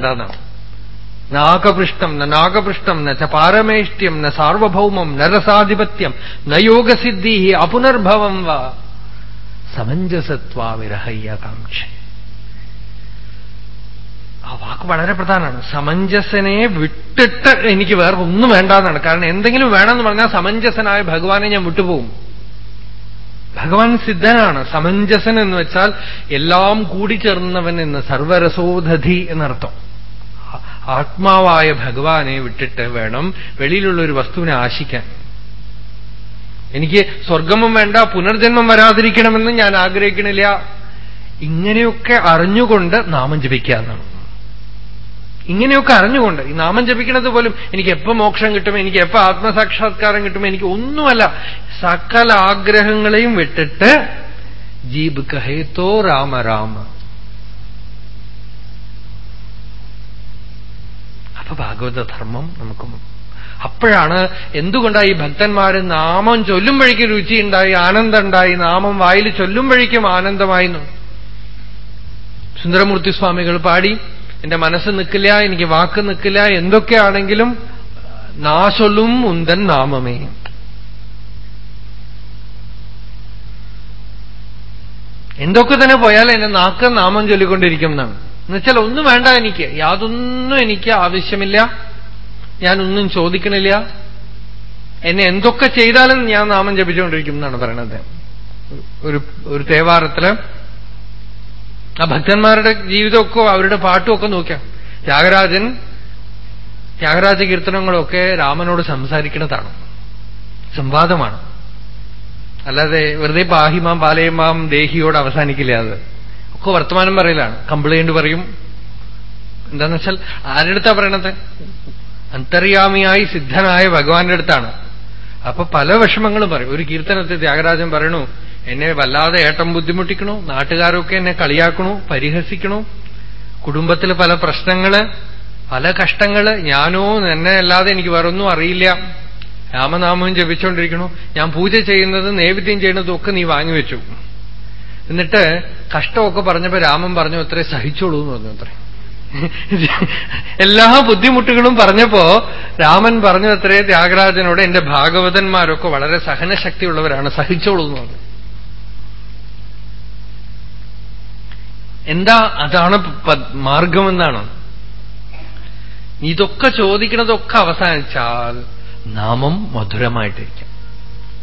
വേണ്ടെന്നാണ് നാഗപൃഷ്ടം ന നാഗപൃഷ്ടം ന ച പാരമേഷ്ട്യം ന സാർവഭൗമം നരസാധിപത്യം ന യോഗസിദ്ധി അപുനർഭവം വാ. സമഞ്ജസത്വാവിരഹയ്യാകാംക്ഷ ആ വാക്ക് വളരെ പ്രധാനമാണ്. സമഞ്ജസനെ വിട്ടിട്ട് എനിക്ക് വേറെ ഒന്നും വേണ്ടാന്നാണ്. കാരണം എന്തെങ്കിലും വേണമെന്ന് പറഞ്ഞാൽ സമഞ്ജസനായ ഭഗവാനെ ഞാൻ വിട്ടുപോകും. ഭഗവാൻ സിദ്ധനാണ്. സമഞ്ജസൻ എന്ന് വെച്ചാൽ എല്ലാം കൂടിച്ചേർന്നവൻ എന്ന് സർവരസോധി എന്നർത്ഥം. ആത്മാവായ ഭഗവാനെ വിട്ടിട്ട് വേണം വെളിയിലുള്ള ഒരു വസ്തുവിനെ ആശിക്കാൻ. എനിക്ക് സ്വർഗമും വേണ്ട പുനർജന്മം വരാതിരിക്കണമെന്ന് ഞാൻ ആഗ്രഹിക്കണില്ല. ഇങ്ങനെയൊക്കെ അറിഞ്ഞുകൊണ്ട് നാമം ജപിക്കാന്നാണ് ഇങ്ങനെയൊക്കെ അറിഞ്ഞുകൊണ്ട് ഈ നാമം ജപിക്കുന്നത് പോലും എനിക്ക് എപ്പോ മോക്ഷം കിട്ടും എനിക്ക് എപ്പോ ആത്മസാക്ഷാത്കാരം കിട്ടും എനിക്ക് ഒന്നുമല്ല. സകല ആഗ്രഹങ്ങളെയും വിട്ടിട്ട് ജീബ് കഹേത്തോ രാമ രാമ. അപ്പൊ ഭാഗവത ധർമ്മം നമുക്ക് അപ്പോഴാണ് എന്തുകൊണ്ടാണ് ഈ ഭക്തന്മാര് നാമം ചൊല്ലുമ്പോഴേക്കും രുചിയുണ്ടായി ആനന്ദം ഉണ്ടായി നാമം വായിൽ ചൊല്ലുമ്പോഴേക്കും ആനന്ദമായിരുന്നു സുന്ദരമൂർത്തി സ്വാമികൾ പാടി എന്റെ മനസ്സ് നിൽക്കില്ല എനിക്ക് വാക്ക് നിൽക്കില്ല എന്തൊക്കെയാണെങ്കിലും നാശൊല്ലും ഉന്തൻ നാമമേ. എന്തൊക്കെ തന്നെ പോയാൽ എന്റെ നാക്ക് നാമം ചൊല്ലിക്കൊണ്ടിരിക്കും എന്നാണ്. എന്നുവെച്ചാൽ ഒന്നും വേണ്ട എനിക്ക്. യാതൊന്നും എനിക്ക് ആവശ്യമില്ല. ഞാനൊന്നും ചോദിക്കണില്ല. എന്നെ എന്തൊക്കെ ചെയ്താലും ഞാൻ നാമം ജപിച്ചുകൊണ്ടിരിക്കും എന്നാണ് പറയണത്. ഒരു ഒരു തേവാരത്തിൽ. ആ ഭക്തന്മാരുടെ ജീവിതമൊക്കെ അവരുടെ പാട്ടുമൊക്കെ നോക്കാം ത്യാഗരാജൻ ത്യാഗരാജ കീർത്തനങ്ങളൊക്കെ രാമനോട് സംസാരിക്കുന്നതാണ് സംവാദമാണ്. അല്ലാതെ വെറുതെ പാഹിമാം പാലയമാം ദേഹിയോട് അവസാനിക്കില്ല അത്. ഒക്കെ വർത്തമാനം പറയലാണ്. കംപ്ലൈന്റ് പറയും. എന്താന്ന് വെച്ചാൽ ആരുടെ അടുത്താ പറയണത്? അന്തര്യാമിയായി സിദ്ധനായ ഭഗവാന്റെ അടുത്താണ്. അപ്പൊ പല വിഷമങ്ങളും പറയും. ഒരു കീർത്തനത്തിൽ ത്യാഗരാജൻ പറയണു എന്നെ വല്ലാതെ ഏട്ടം ബുദ്ധിമുട്ടിക്കണു നാട്ടുകാരൊക്കെ എന്നെ കളിയാക്കണു പരിഹസിക്കണു. കുടുംബത്തിൽ പല പ്രശ്നങ്ങൾ പല കഷ്ടങ്ങൾ ഞാനോ എന്നെ അല്ലാതെ എനിക്ക് വേറൊന്നും അറിയില്ല. രാമനാമവും ജപിച്ചുകൊണ്ടിരിക്കണു ഞാൻ പൂജ ചെയ്യുന്നത് നൈവേദ്യം ചെയ്യുന്നതും ഒക്കെ നീ വാങ്ങിവെച്ചു. എന്നിട്ട് കഷ്ടമൊക്കെ പറഞ്ഞപ്പോ രാമൻ പറഞ്ഞു അത്രേ സഹിച്ചോളൂ എന്ന് പറഞ്ഞു അത്രേ. എല്ലാ ബുദ്ധിമുട്ടുകളും പറഞ്ഞപ്പോ രാമൻ പറഞ്ഞു അത്രേ ത്യാഗരാജനോട് എന്റെ ഭാഗവതന്മാരൊക്കെ വളരെ സഹനശക്തിയുള്ളവരാണ് സഹിച്ചോളൂ എന്ന് പറഞ്ഞു. എന്താ അതാണ് മാർഗമെന്നാണ്? ഇതൊക്കെ ചോദിക്കുന്നതൊക്കെ അവസാനിച്ചാൽ നാമം മധുരമായിട്ടിരിക്കും.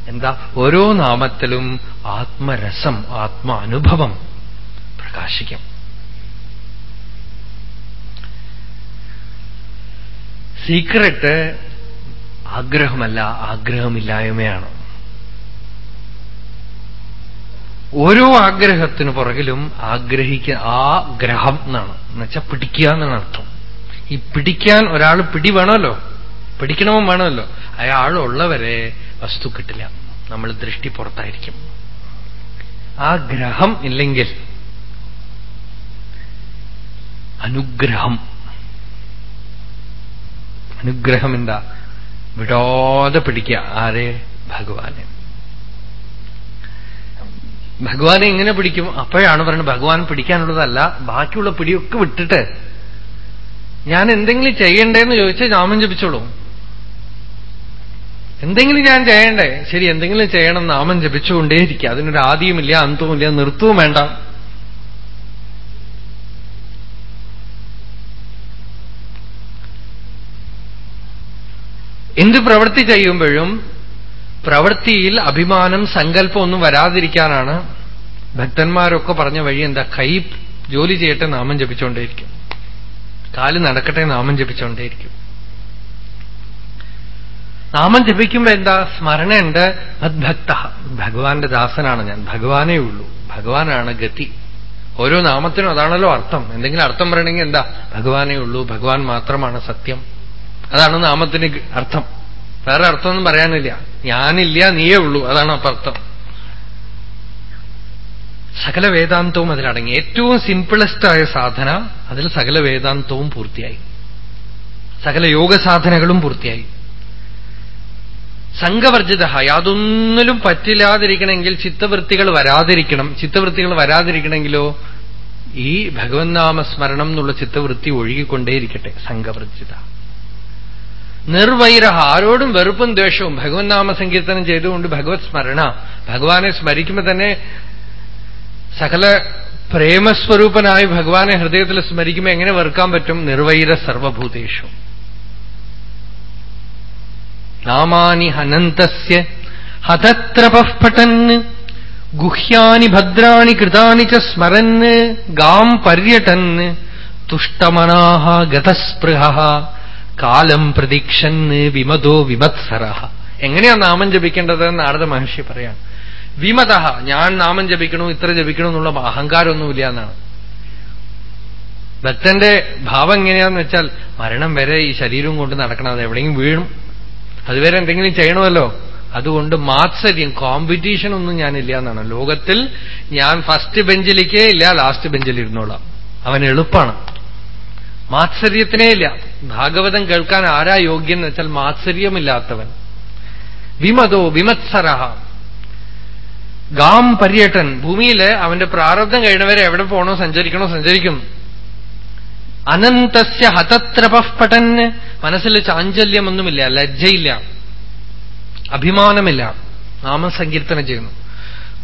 എന്താ? ഓരോ നാമത്തിലും ആത്മരസം ആത്മ അനുഭവം പ്രകാശിക്കും. സീക്രട്ട് ആഗ്രഹമല്ല ആഗ്രഹമില്ലായ്മയാണ്. ഓരോ ആഗ്രഹത്തിനു പുറകിലും ആഗ്രഹിക്ക ആഗ്രഹം എന്നാണ്. എന്നുവെച്ചാൽ പിടിക്കുക എന്നാണ് അർത്ഥം. ഈ പിടിക്കാൻ ഒരാൾ പിടി വേണമല്ലോ? പിടിക്കണവും വേണമല്ലോ? അയാളുള്ളവരെ വസ്തു കിട്ടില്ല. നമ്മൾ ദൃഷ്ടി പുറത്തായിരിക്കും. ആ ഗ്രഹം ഇല്ലെങ്കിൽ അനുഗ്രഹം. അനുഗ്രഹം എന്താ? വിടാതെ പിടിക്കുക. ആരെ? ഭഗവാനെ. ഭഗവാനെ എങ്ങനെ പിടിക്കും? അപ്പോഴാണ് പറയുന്നത് ഭഗവാൻ പിടിക്കാനുള്ളതല്ല ബാക്കിയുള്ള പിടിയൊക്കെ വിട്ടിട്ട്. ഞാൻ എന്തെങ്കിലും ചെയ്യണ്ടേന്ന് ചോദിച്ചാൽ ജാമ്യം ജപിച്ചോളൂ. എന്തെങ്കിലും ഞാൻ ചെയ്യണ്ടേ? ശരി എന്തെങ്കിലും ചെയ്യണം നാമം ജപിച്ചുകൊണ്ടേയിരിക്കുക. അതിനൊരു ആദ്യമില്ല അന്തവുമില്ല നിർത്തവും വേണ്ട. എന്ത് പ്രവൃത്തി ചെയ്യുമ്പോഴും പ്രവൃത്തിയിൽ അഭിമാനം സങ്കല്പം ഒന്നും വരാതിരിക്കാനാണ് ഭക്തന്മാരൊക്കെ പറഞ്ഞ വഴി എന്താ? കൈ ജോലി ചെയ്യട്ടെ നാമം ജപിച്ചുകൊണ്ടേയിരിക്കും. കാൽ നടക്കട്ടെ നാമം ജപിച്ചുകൊണ്ടേയിരിക്കും. നാമം ജപിക്കുമ്പോ എന്താ? സ്മരണയുണ്ട്. മദ്ഭക്ത ഭഗവാന്റെ ദാസനാണ് ഞാൻ. ഭഗവാനേ ഉള്ളൂ. ഭഗവാനാണ് ഗതി. ഓരോ നാമത്തിനും അതാണല്ലോ അർത്ഥം. എന്തെങ്കിലും അർത്ഥം പറയണമെങ്കിൽ എന്താ? ഭഗവാനേ ഉള്ളൂ. ഭഗവാൻ മാത്രമാണ് സത്യം. അതാണ് നാമത്തിന് അർത്ഥം. വേറെ അർത്ഥമൊന്നും പറയാനില്ല. ഞാനില്ല നീയേ ഉള്ളൂ. അതാണ് അപ്പൊ അർത്ഥം. സകല വേദാന്തവും അതിലടങ്ങി. ഏറ്റവും സിംപിളസ്റ്റായ സാധന അതിൽ സകല വേദാന്തവും പൂർത്തിയായി. സകല യോഗ സാധനകളും പൂർത്തിയായി. സംഘവർജിത. യാതൊന്നിലും പറ്റില്ലാതിരിക്കണമെങ്കിൽ ചിത്തവൃത്തികൾ വരാതിരിക്കണം. ചിത്തവൃത്തികൾ വരാതിരിക്കണമെങ്കിലോ ഈ ഭഗവത് നാമസ്മരണം എന്നുള്ള ചിത്തവൃത്തി ഒഴുകിക്കൊണ്ടേയിരിക്കട്ടെ. സംഘവർജിത. നിർവൈര ആരോടും വെറുപ്പും ദ്വേഷവും. ഭഗവത് നാമസങ്കീർത്തനം ചെയ്തുകൊണ്ട് ഭഗവത് സ്മരണ. ഭഗവാനെ സ്മരിക്കുമ്പോൾ തന്നെ സകല പ്രേമസ്വരൂപനായി ഭഗവാനെ ഹൃദയത്തിൽ സ്മരിക്കുമ്പോൾ എങ്ങനെ വെറുക്കാൻ പറ്റും? നിർവൈര സർവഭൂതേഷു. നാമാനി ഹനന്തസ്യ ഹതത്രപഃ ഗുഹ്യാനി ഭദ്രാണി കൃതാനി ച സ്മരന് ഗാം പര്യടൻ തുഷ്ടമനാഹ ഗതസ്പൃഹ കാലം പ്രതീക്ഷന് വിമതോ വിമത്സര. എങ്ങനെയാ നാമം ജപിക്കേണ്ടത് നാരദ മഹർഷി പറയാം വിമത ഞാൻ നാമം ജപിക്കണോ ഇത്ര ജപിക്കണോ എന്നുള്ള അഹങ്കാരമൊന്നുമില്ല എന്നാണ് ഭക്തന്റെ ഭാവം എങ്ങനെയാന്ന് വെച്ചാൽ മരണം വരെ ഈ ശരീരം കൊണ്ട് നടക്കണം അത് എവിടെയെങ്കിലും വീഴും. അതുവരെ എന്തെങ്കിലും ചെയ്യണമല്ലോ. അതുകൊണ്ട് മാത്സര്യം കോമ്പറ്റീഷൻ ഒന്നും ഞാനില്ല എന്നാണ്. ലോകത്തിൽ ഞാൻ ഫസ്റ്റ് ബെഞ്ചിലേക്കേ ഇല്ല ലാസ്റ്റ് ബെഞ്ചിലിരുന്നോളാം അവൻ എളുപ്പമാണ് മാത്സര്യത്തിനേ ഇല്ല. ഭാഗവതം കേൾക്കാൻ ആരാ യോഗ്യൻ എന്ന് വെച്ചാൽ മാത്സര്യമില്ലാത്തവൻ. വിമതോ വിമത്സരഹ ഗാം പര്യട്ടൻ ഭൂമിയിൽ അവന്റെ പ്രാരബ്ധം കഴിഞ്ഞവരെ എവിടെ പോകണോ സഞ്ചരിക്കണോ സഞ്ചരിക്കും. അനന്തസ്യ ഹതത്രപട്ടന് മനസ്സിൽ ചാഞ്ചല്യമൊന്നുമില്ല ലജ്ജയില്ല അഭിമാനമില്ല. നാമസങ്കീർത്തനം ചെയ്യുന്നു.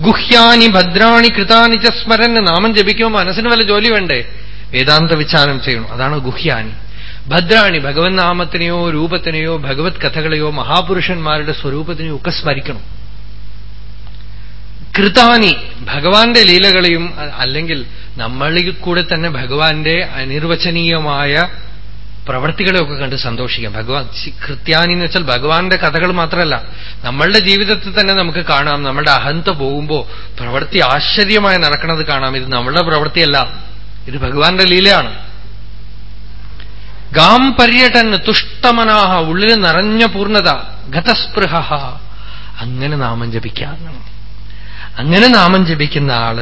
ഗുഹ്യാനി ഭദ്രാണി കൃതാനി ച സ്മരൻ. നാമം ജപിക്കുമ്പോൾ മനസ്സിന് വല്ല ജോലി വേണ്ടേ? വേദാന്ത വിചാരം ചെയ്യണം അതാണ് ഗുഹ്യാനി. ഭദ്രാണി ഭഗവത് നാമത്തിനെയോ രൂപത്തിനെയോ ഭഗവത് കഥകളെയോ മഹാപുരുഷന്മാരുടെ സ്വരൂപത്തിനെയോ ഒക്കെ സ്മരിക്കണം. കൃതാനി ഭഗവാന്റെ ലീലകളെയും അല്ലെങ്കിൽ നമ്മളിൽ കൂടെ തന്നെ ഭഗവാന്റെ അനിർവചനീയമായ പ്രവൃത്തികളെയൊക്കെ കണ്ട് സന്തോഷിക്കാം. ഭഗവാൻ കൃത്യാനി എന്ന് വെച്ചാൽ ഭഗവാന്റെ കഥകൾ മാത്രമല്ല നമ്മളുടെ ജീവിതത്തിൽ തന്നെ നമുക്ക് കാണാം നമ്മളുടെ അഹന്ത പോകുമ്പോ പ്രവൃത്തി ആശ്ചര്യമായി നടക്കുന്നത് കാണാം. ഇത് നമ്മളുടെ പ്രവൃത്തിയല്ല ഇത് ഭഗവാന്റെ ലീലയാണ്. ഗാം പര്യടൻ തുഷ്ടമനാഹ ഉള്ളിൽ നിറഞ്ഞ പൂർണത ഗതസ്പൃഹ അങ്ങനെ നാമം ജപിക്കാം. അങ്ങനെ നാമം ജപിക്കുന്ന ആൾ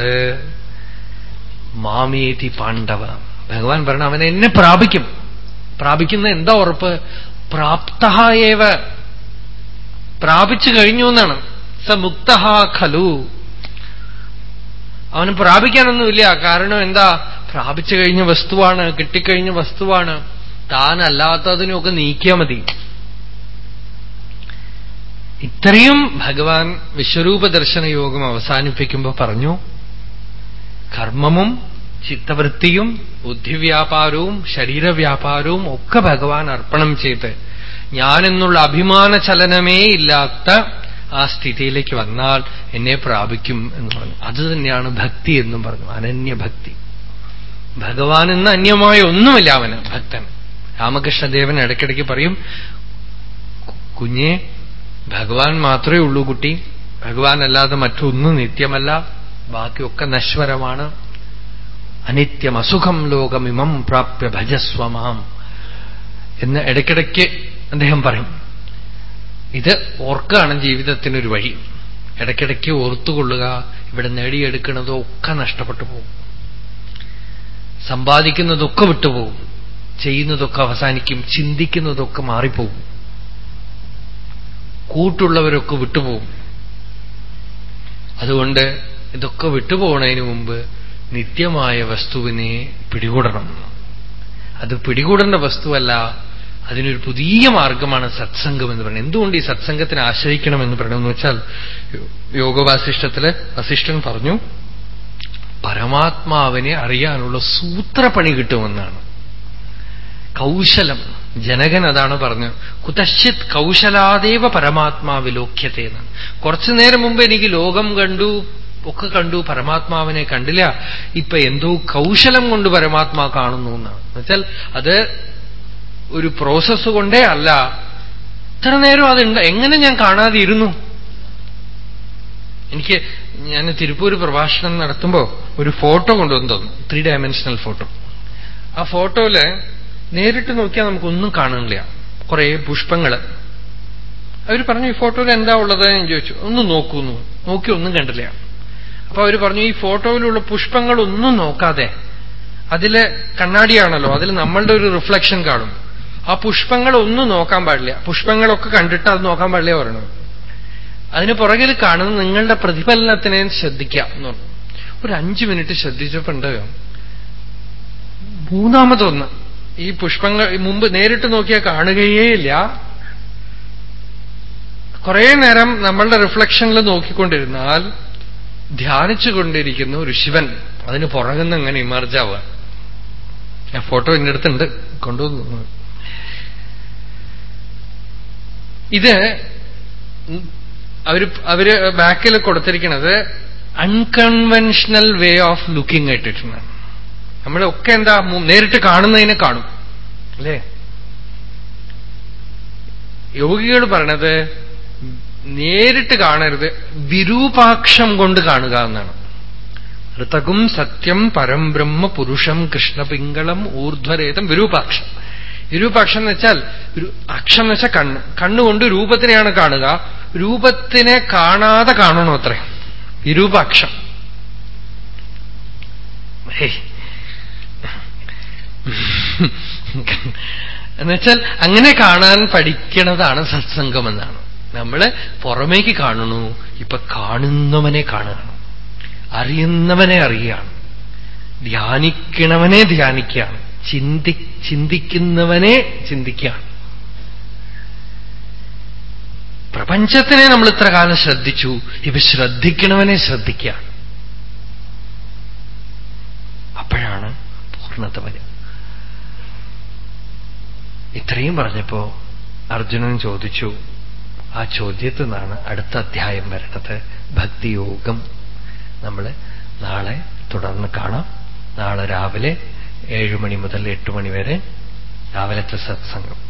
മാമേതി പാണ്ഡവ. ഭഗവാൻ പറഞ്ഞ അവനെ എന്നെ പ്രാപിക്കും. പ്രാപിക്കുന്ന എന്താ ഉറപ്പ്? പ്രാപ്തയേവ പ്രാപിച്ചു കഴിഞ്ഞു എന്നാണ്. സ മുക്ത ഖലു. അവന് പ്രാപിക്കാനൊന്നുമില്ല. കാരണം എന്താ? പ്രാപിച്ചു കഴിഞ്ഞ വസ്തുവാണ് കിട്ടിക്കഴിഞ്ഞ വസ്തുവാണ്. താനല്ലാത്തതിനൊക്കെ നീക്കിയാൽ മതി. ഇത്രയും ഭഗവാൻ വിശ്വരൂപ ദർശന യോഗം അവസാനിപ്പിക്കുമ്പോൾ പറഞ്ഞു കർമ്മമും ചിത്തവൃത്തിയും ബുദ്ധിവ്യാപാരവും ശരീരവ്യാപാരവും ഒക്കെ ഭഗവാൻ അർപ്പണം ചെയ്ത് ഞാനെന്നുള്ള അഭിമാന ചലനമേ ഇല്ലാത്ത ആ സ്ഥിതിയിലേക്ക് വന്നാൽ എന്നെ പ്രാപിക്കും എന്ന് പറഞ്ഞു. അത് തന്നെയാണ് ഭക്തി എന്നും പറഞ്ഞു. അനന്യഭക്തി. ഭഗവാൻ എന്ന് അന്യമായ ഒന്നുമില്ല അവന് ഭക്തൻ. രാമകൃഷ്ണദേവൻ ഇടയ്ക്കിടയ്ക്ക് പറയും കുഞ്ഞെ ഭഗവാൻ മാത്രമേ ഉള്ളൂ കുട്ടി. ഭഗവാൻ അല്ലാതെ മറ്റൊന്നും നിത്യമല്ല. ബാക്കിയൊക്കെ നശ്വരമാണ്. അനിത്യം അസുഖം ലോകമിമം പ്രാപ്യ ഭജസ്വമാം എന്ന് ഇടയ്ക്കിടയ്ക്ക് അദ്ദേഹം പറയും. ഇത് ഓർക്കാണ് ജീവിതത്തിനൊരു വഴി. ഇടയ്ക്കിടയ്ക്ക് ഓർത്തുകൊള്ളുക ഇവിടെ നേടിയെടുക്കുന്നതൊക്കെ നഷ്ടപ്പെട്ടു പോകും. സമ്പാദിക്കുന്നതൊക്കെ വിട്ടുപോകും. ചെയ്യുന്നതൊക്കെ അവസാനിക്കും ചിന്തിക്കുന്നതൊക്കെ മാറിപ്പോകും. കൂട്ടുള്ളവരൊക്കെ വിട്ടുപോകും. അതുകൊണ്ട് ഇതൊക്കെ വിട്ടുപോകുന്നതിന് മുമ്പ് നിത്യമായ വസ്തുവിനെ പിടികൂടണം. അത് പിടികൂടേണ്ട വസ്തുവല്ല അതിനൊരു പുതിയ മാർഗമാണ് സത്സംഗം എന്ന് പറയുന്നത്. എന്തുകൊണ്ട് ഈ സത്സംഗത്തിനെ ആശ്രയിക്കണം എന്ന് പറയണമെന്ന് വെച്ചാൽ യോഗവാസിഷ്ഠത്തിൽ വസിഷ്ഠൻ പറഞ്ഞു പരമാത്മാവിനെ അറിയാനുള്ള സൂത്രപ്പണി കിട്ടുമെന്നാണ്. കൗശലം. ജനകൻ അതാണ് പറഞ്ഞു കുതശ്ചിത് കൗശലാദേവ പരമാത്മാ വിലോക്യത്തെ കുറച്ചു നേരം മുമ്പ് എനിക്ക് ലോകം കണ്ടു ഒക്കെ കണ്ടു പരമാത്മാവിനെ കണ്ടില്ല. ഇപ്പൊ എന്തോ കൗശലം കൊണ്ട് പരമാത്മാ കാണുന്നു എന്നാണ് എന്നുവെച്ചാൽ അത് ഒരു പ്രോസസ് കൊണ്ടേ അല്ല. ഇത്ര നേരം അതുണ്ട് എങ്ങനെ ഞാൻ കാണാതിരുന്നു? എനിക്ക് ഞാൻ തിരുപ്പൂർ പ്രഭാഷണം നടത്തുമ്പോ ഒരു ഫോട്ടോ കൊണ്ടുവന്നു തന്നു ത്രീ ഡയമെൻഷണൽ ഫോട്ടോ. ആ ഫോട്ടോയിൽ നേരിട്ട് നോക്കിയാൽ നമുക്കൊന്നും കാണുന്നില്ല കുറെ പുഷ്പങ്ങൾ അവർ പറഞ്ഞു ഈ ഫോട്ടോയിൽ എന്താ ഉള്ളത്? ഞാൻ ചോദിച്ചു. ഒന്ന് നോക്കൂന്നു. നോക്കി ഒന്നും കണ്ടില്ല. അപ്പൊ അവർ പറഞ്ഞു ഈ ഫോട്ടോയിലുള്ള പുഷ്പങ്ങളൊന്നും നോക്കാതെ അതിൽ കണ്ണാടിയാണല്ലോ അതിൽ നമ്മളുടെ ഒരു റിഫ്ലക്ഷൻ കാണും. ആ പുഷ്പങ്ങളൊന്നും നോക്കാൻ പാടില്ല. പുഷ്പങ്ങളൊക്കെ കണ്ടിട്ട് അത് നോക്കാൻ പാടില്ല പറഞ്ഞു അതിന് പുറകിൽ കാണുന്ന നിങ്ങളുടെ പ്രതിഫലനത്തിനെ ശ്രദ്ധിക്കാം എന്ന് പറഞ്ഞു. ഒരു അഞ്ചു മിനിറ്റ് ശ്രദ്ധിച്ചപ്പോണ്ടോ മൂന്നാമതൊന്ന്. ഈ പുഷ്പങ്ങൾ മുമ്പ് നേരിട്ട് നോക്കിയാൽ കാണുകയേ ഇല്ല കുറെ നേരം നമ്മളുടെ റിഫ്ലക്ഷനിൽ നോക്കിക്കൊണ്ടിരുന്നാൽ ധ്യാനിച്ചുകൊണ്ടിരിക്കുന്ന ഒരു ശിവൻ. അതിന് പുറകുന്ന എങ്ങനെ ഇമർജാവുക ഞാൻ ഫോട്ടോ എന്റെ അടുത്തുണ്ട്. കൊണ്ടുവന്നു ഇത് അവർ അവർ ബാക്കിൽ കൊടുത്തിരിക്കുന്നത് unconventional way of looking it നമ്മളൊക്കെ എന്താ നേരിട്ട് കാണുന്നതിനെ കാണും. അല്ലേ? യോഗികൾ പറഞ്ഞത് നേരിട്ട് കാണരുത് വിരൂപാക്ഷം കൊണ്ട് കാണുക എന്നാണ്. ഋതകും സത്യം പരം ബ്രഹ്മ പുരുഷം കൃഷ്ണപിംഗളം ഊർധ്വരേതം വിരൂപാക്ഷം. വിരൂപാക്ഷം എന്ന് വെച്ചാൽ അക്ഷം എന്ന് വെച്ചാൽ കണ്ണ്. കണ്ണുകൊണ്ട് രൂപത്തിനെയാണ് കാണുക. രൂപത്തിനെ കാണാതെ കാണണോ അത്രേ? വിരൂപാക്ഷം. എന്നുവെച്ചാൽ അങ്ങനെ കാണാൻ പഠിക്കണതാണ് സത്സംഗം എന്നാണ് നമ്മൾ പുറമേക്ക് കാണുന്നു ഇപ്പൊ കാണുന്നവനെ കാണുകയാണ് അറിയുന്നവനെ അറിയുകയാണ്. ധ്യാനിക്കണവനെ ധ്യാനിക്കുകയാണ്. ചിന്തി ചിന്തിക്കുന്നവനെ ചിന്തിക്കുകയാണ്. പ്രപഞ്ചത്തിനെ നമ്മൾ ഇത്ര കാലം ശ്രദ്ധിച്ചു ഇപ്പൊ ശ്രദ്ധിക്കണവനെ ശ്രദ്ധിക്കുകയാണ്. അപ്പോഴാണ് പൂർണത വരിക. ഇത്രയും പറഞ്ഞപ്പോ അർജുനൻ ചോദിച്ചു ആ ചോദ്യത്തിൽ നിന്നാണ് അടുത്ത അധ്യായം വരുന്നത് ഭക്തിയോഗം. നമ്മൾ നാളെ തുടർന്ന് കാണാം. നാളെ രാവിലെ ഏഴു മണി മുതൽ എട്ട് മണി വരെ രാവിലത്തെ സത്സംഗം.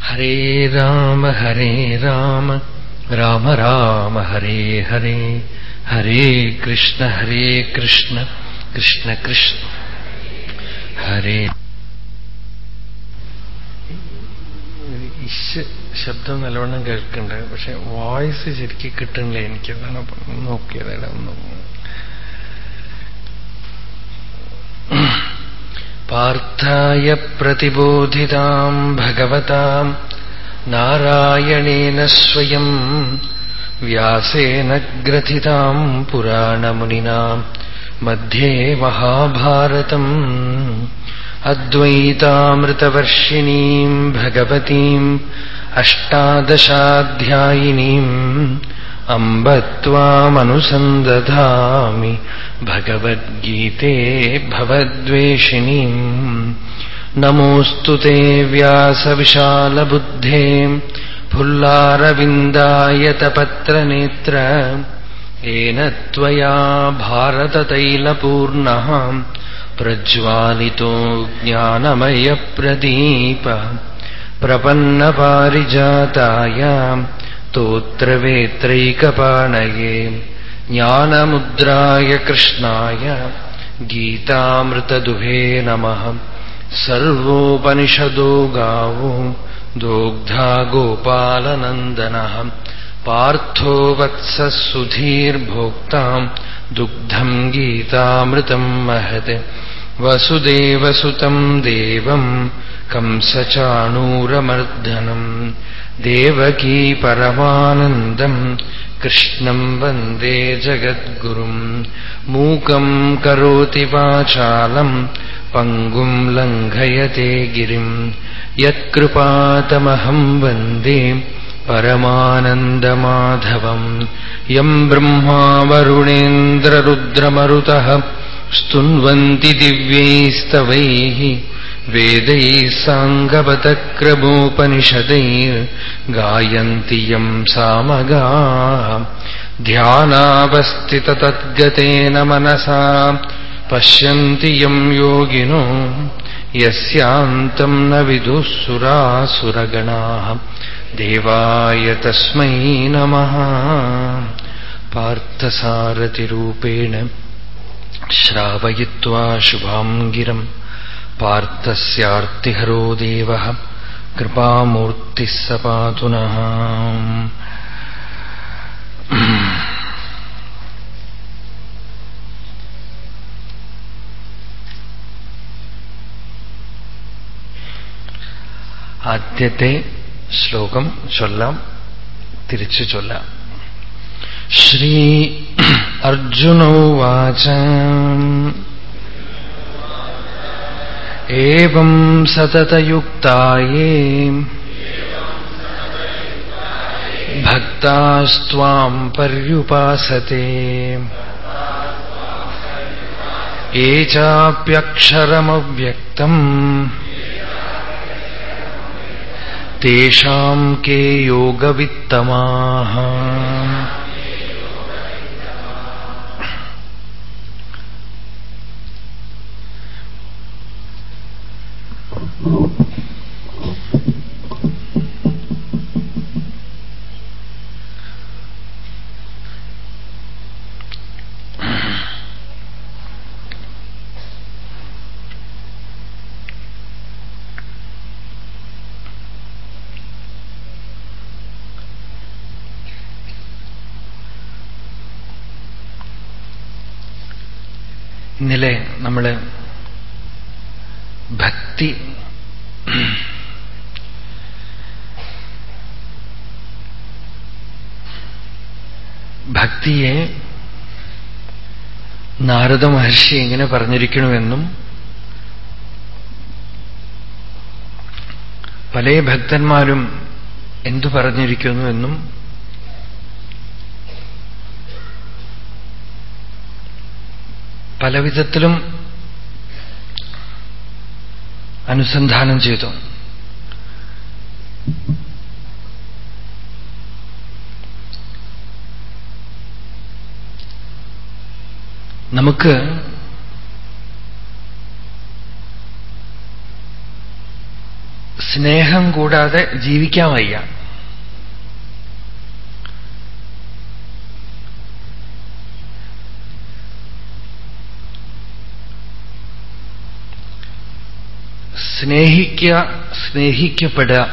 ഹരേ രാമ ഹരേ രാമ. രാമ രാമ ഹരേ ഹരേ. ഹരേ കൃഷ്ണ ഹരേ കൃഷ്ണ. കൃഷ്ണ കൃഷ്ണ. ഹരേ. ശബ്ദം നല്ലവണ്ണം കേൾക്കണ്ട? പക്ഷെ വോയിസ് ശരിക്കും കിട്ടണില്ല എനിക്ക്. അതാണ് നോക്കിയത് ഒന്ന് പാർത്ഥായ പ്രതിബോധിതാം ഭഗവതാം നാരായണേന സ്വയം വ്യാസേന ഗ്രഥിതാം പുരാണമുനിനാ. मध्ये महाभारतम् अद्वैतामृतवर्षिणीम् भगवतीम् अष्टादशाध्यायिनीम् अम्ब त्वामनुसन्दधामि भगवद्गीते भवद्वेषिणीम् नमोऽस्तु ते व्यासविशालबुद्धे फुल्लारविन्दायतपत्रनेत्र येन त्वया भारततैलपूर्णः प्रज्वालितो ज्ञानमयप्रदीप प्रपन्नपारिजाताय स्तोत्रवेत्रैकपाणये ज्ञानमुद्राय कृष्णाय गीतामृतदुहे नमः। सर्वोपनिषदो गावो दोग्धा गोपालनन्दनः। पार्थो वत्सः सुधीर्भोक्ताम् दुग्धम् गीतामृतम् महत् वसुदेवसुतम् देवम् कंसचाणूरमर्दनम् देवकी परमानन्दम् कृष्णम् वन्दे जगद्गुरुम् मूकम् करोति वाचालम् पङ्गुम् लङ्घयते गिरिम् यत्कृपातमहम् वन्दे परमानन्दमाधवम्। यम् ब्रह्मा वरुणेन्द्ररुद्रमरुतः स्तुन्वन्ति दिव्यैस्तवैः वेदैः साङ्गपतक्रमोपनिषदैर्गायन्ति यम् सामगा। ध्यानावस्थिततद्गतेन मनसा पश्यन्ति यम् योगिनो यस्यान्तम् न विदुः सुरासुरगणाः देवाय तस्मै नमः पार्थसारथिरूपेण श्रावयित्वा शुभाम् गिरम् पार्थस्यार्तिहरो देवः कृपामूर्तिः स पातु नः ആദ്യത്തെ ശ്ലോകം ചൊല്ലാം തിരിച്ചു ചൊല്ലാം ശ്രീ अर्जुन उवाच एवम् सततयुक्ता ये भक्तास्त्वाम् पर्युपासते ये चाप्यक्षरमव्यक्तम् तेषाम् के योगवित्तमाः Oh. ഭക്തിയെ നാരദ മഹർഷി എങ്ങനെ പറഞ്ഞിരിക്കണമെന്നും പല ഭക്തന്മാരും എന്തു പറഞ്ഞിരിക്കുന്നുവെന്നും പലവിധത്തിലും അനുസന്ധാനം ചെയ്തു. നമുക്ക് സ്നേഹം കൂടാതെ ജീവിക്കാൻ വയ്യ. സ്നേഹിക്കുക സ്നേഹിക്കപ്പെടുക.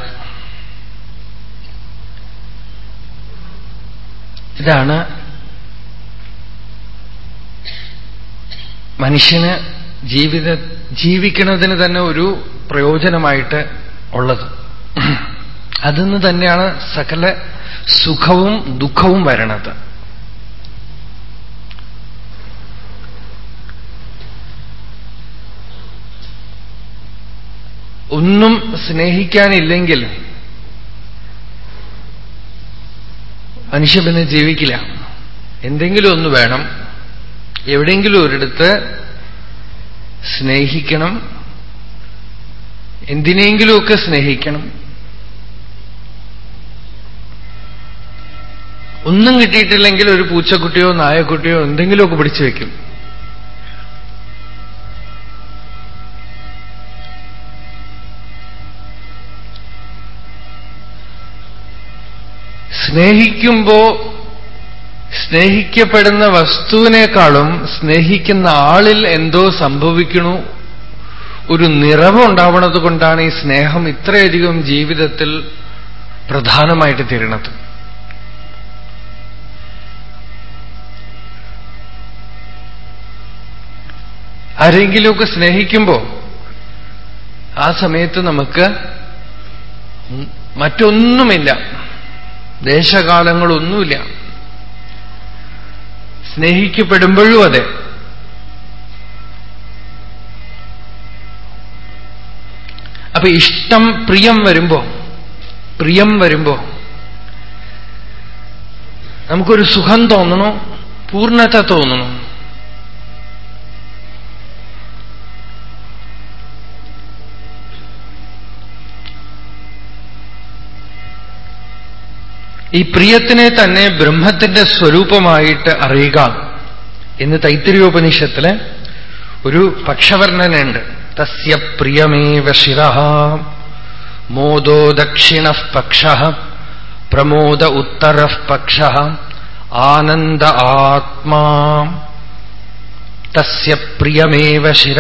ഇതാണ് മനുഷ്യന് ജീവിത ജീവിക്കുന്നതിന് തന്നെ ഒരു പ്രയോജനമായിട്ട് ഉള്ളത്. അതിന്ന് തന്നെയാണ് സകല സുഖവും ദുഃഖവും വരണത്. ഒന്നും സ്നേഹിക്കാനില്ലെങ്കിൽ മനുഷ്യ പിന്നെ ജീവിക്കില്ല. എന്തെങ്കിലും ഒന്ന് വേണം. എവിടെയെങ്കിലും ഒരിടത്ത് സ്നേഹിക്കണം എന്തിനെങ്കിലുമൊക്കെ സ്നേഹിക്കണം. ഒന്നും കിട്ടിയിട്ടില്ലെങ്കിൽ ഒരു പൂച്ചക്കുട്ടിയോ നായക്കുട്ടിയോ എന്തെങ്കിലുമൊക്കെ പിടിച്ചു വയ്ക്കും സ്നേഹിക്കുമ്പോ സ്നേഹിക്കപ്പെടുന്ന വസ്തുവിനേക്കാളും സ്നേഹിക്കുന്ന ആളിൽ എന്തോ സംഭവിക്കണു ഒരു നിറവുണ്ടാവണത് കൊണ്ടാണ് ഈ സ്നേഹം ഇത്രയധികം ജീവിതത്തിൽ പ്രധാനമായിട്ട് തീരണത് ആരെങ്കിലുമൊക്കെ സ്നേഹിക്കുമ്പോൾ ആ സമയത്ത് നമുക്ക് മറ്റൊന്നുമില്ല. ദേശകാലങ്ങളൊന്നുമില്ല. സ്നേഹിക്കപ്പെടുമ്പോഴും അതെ. അപ്പൊ ഇഷ്ടം പ്രിയം വരുമ്പോ പ്രിയം വരുമ്പോ നമുക്കൊരു സുഖം തോന്നണോ? പൂർണത തോന്നണോ? ഈ പ്രിയത്തിനെ തന്നെ ബ്രഹ്മത്തിന്റെ സ്വരൂപമായിട്ട് അറിയുക എന്ന് തൈത്തിരിയോപനിഷത്തിൽ ഒരു പക്ഷവർണനുണ്ട്. തസ്യ പ്രിയമേവ ശിര. മോദോ ദക്ഷിണ പക്ഷ. പ്രമോദ ഉത്തര പക്ഷ. ആനന്ദ ആത്മാ. തസ്യ പ്രിയമേവ ശിര.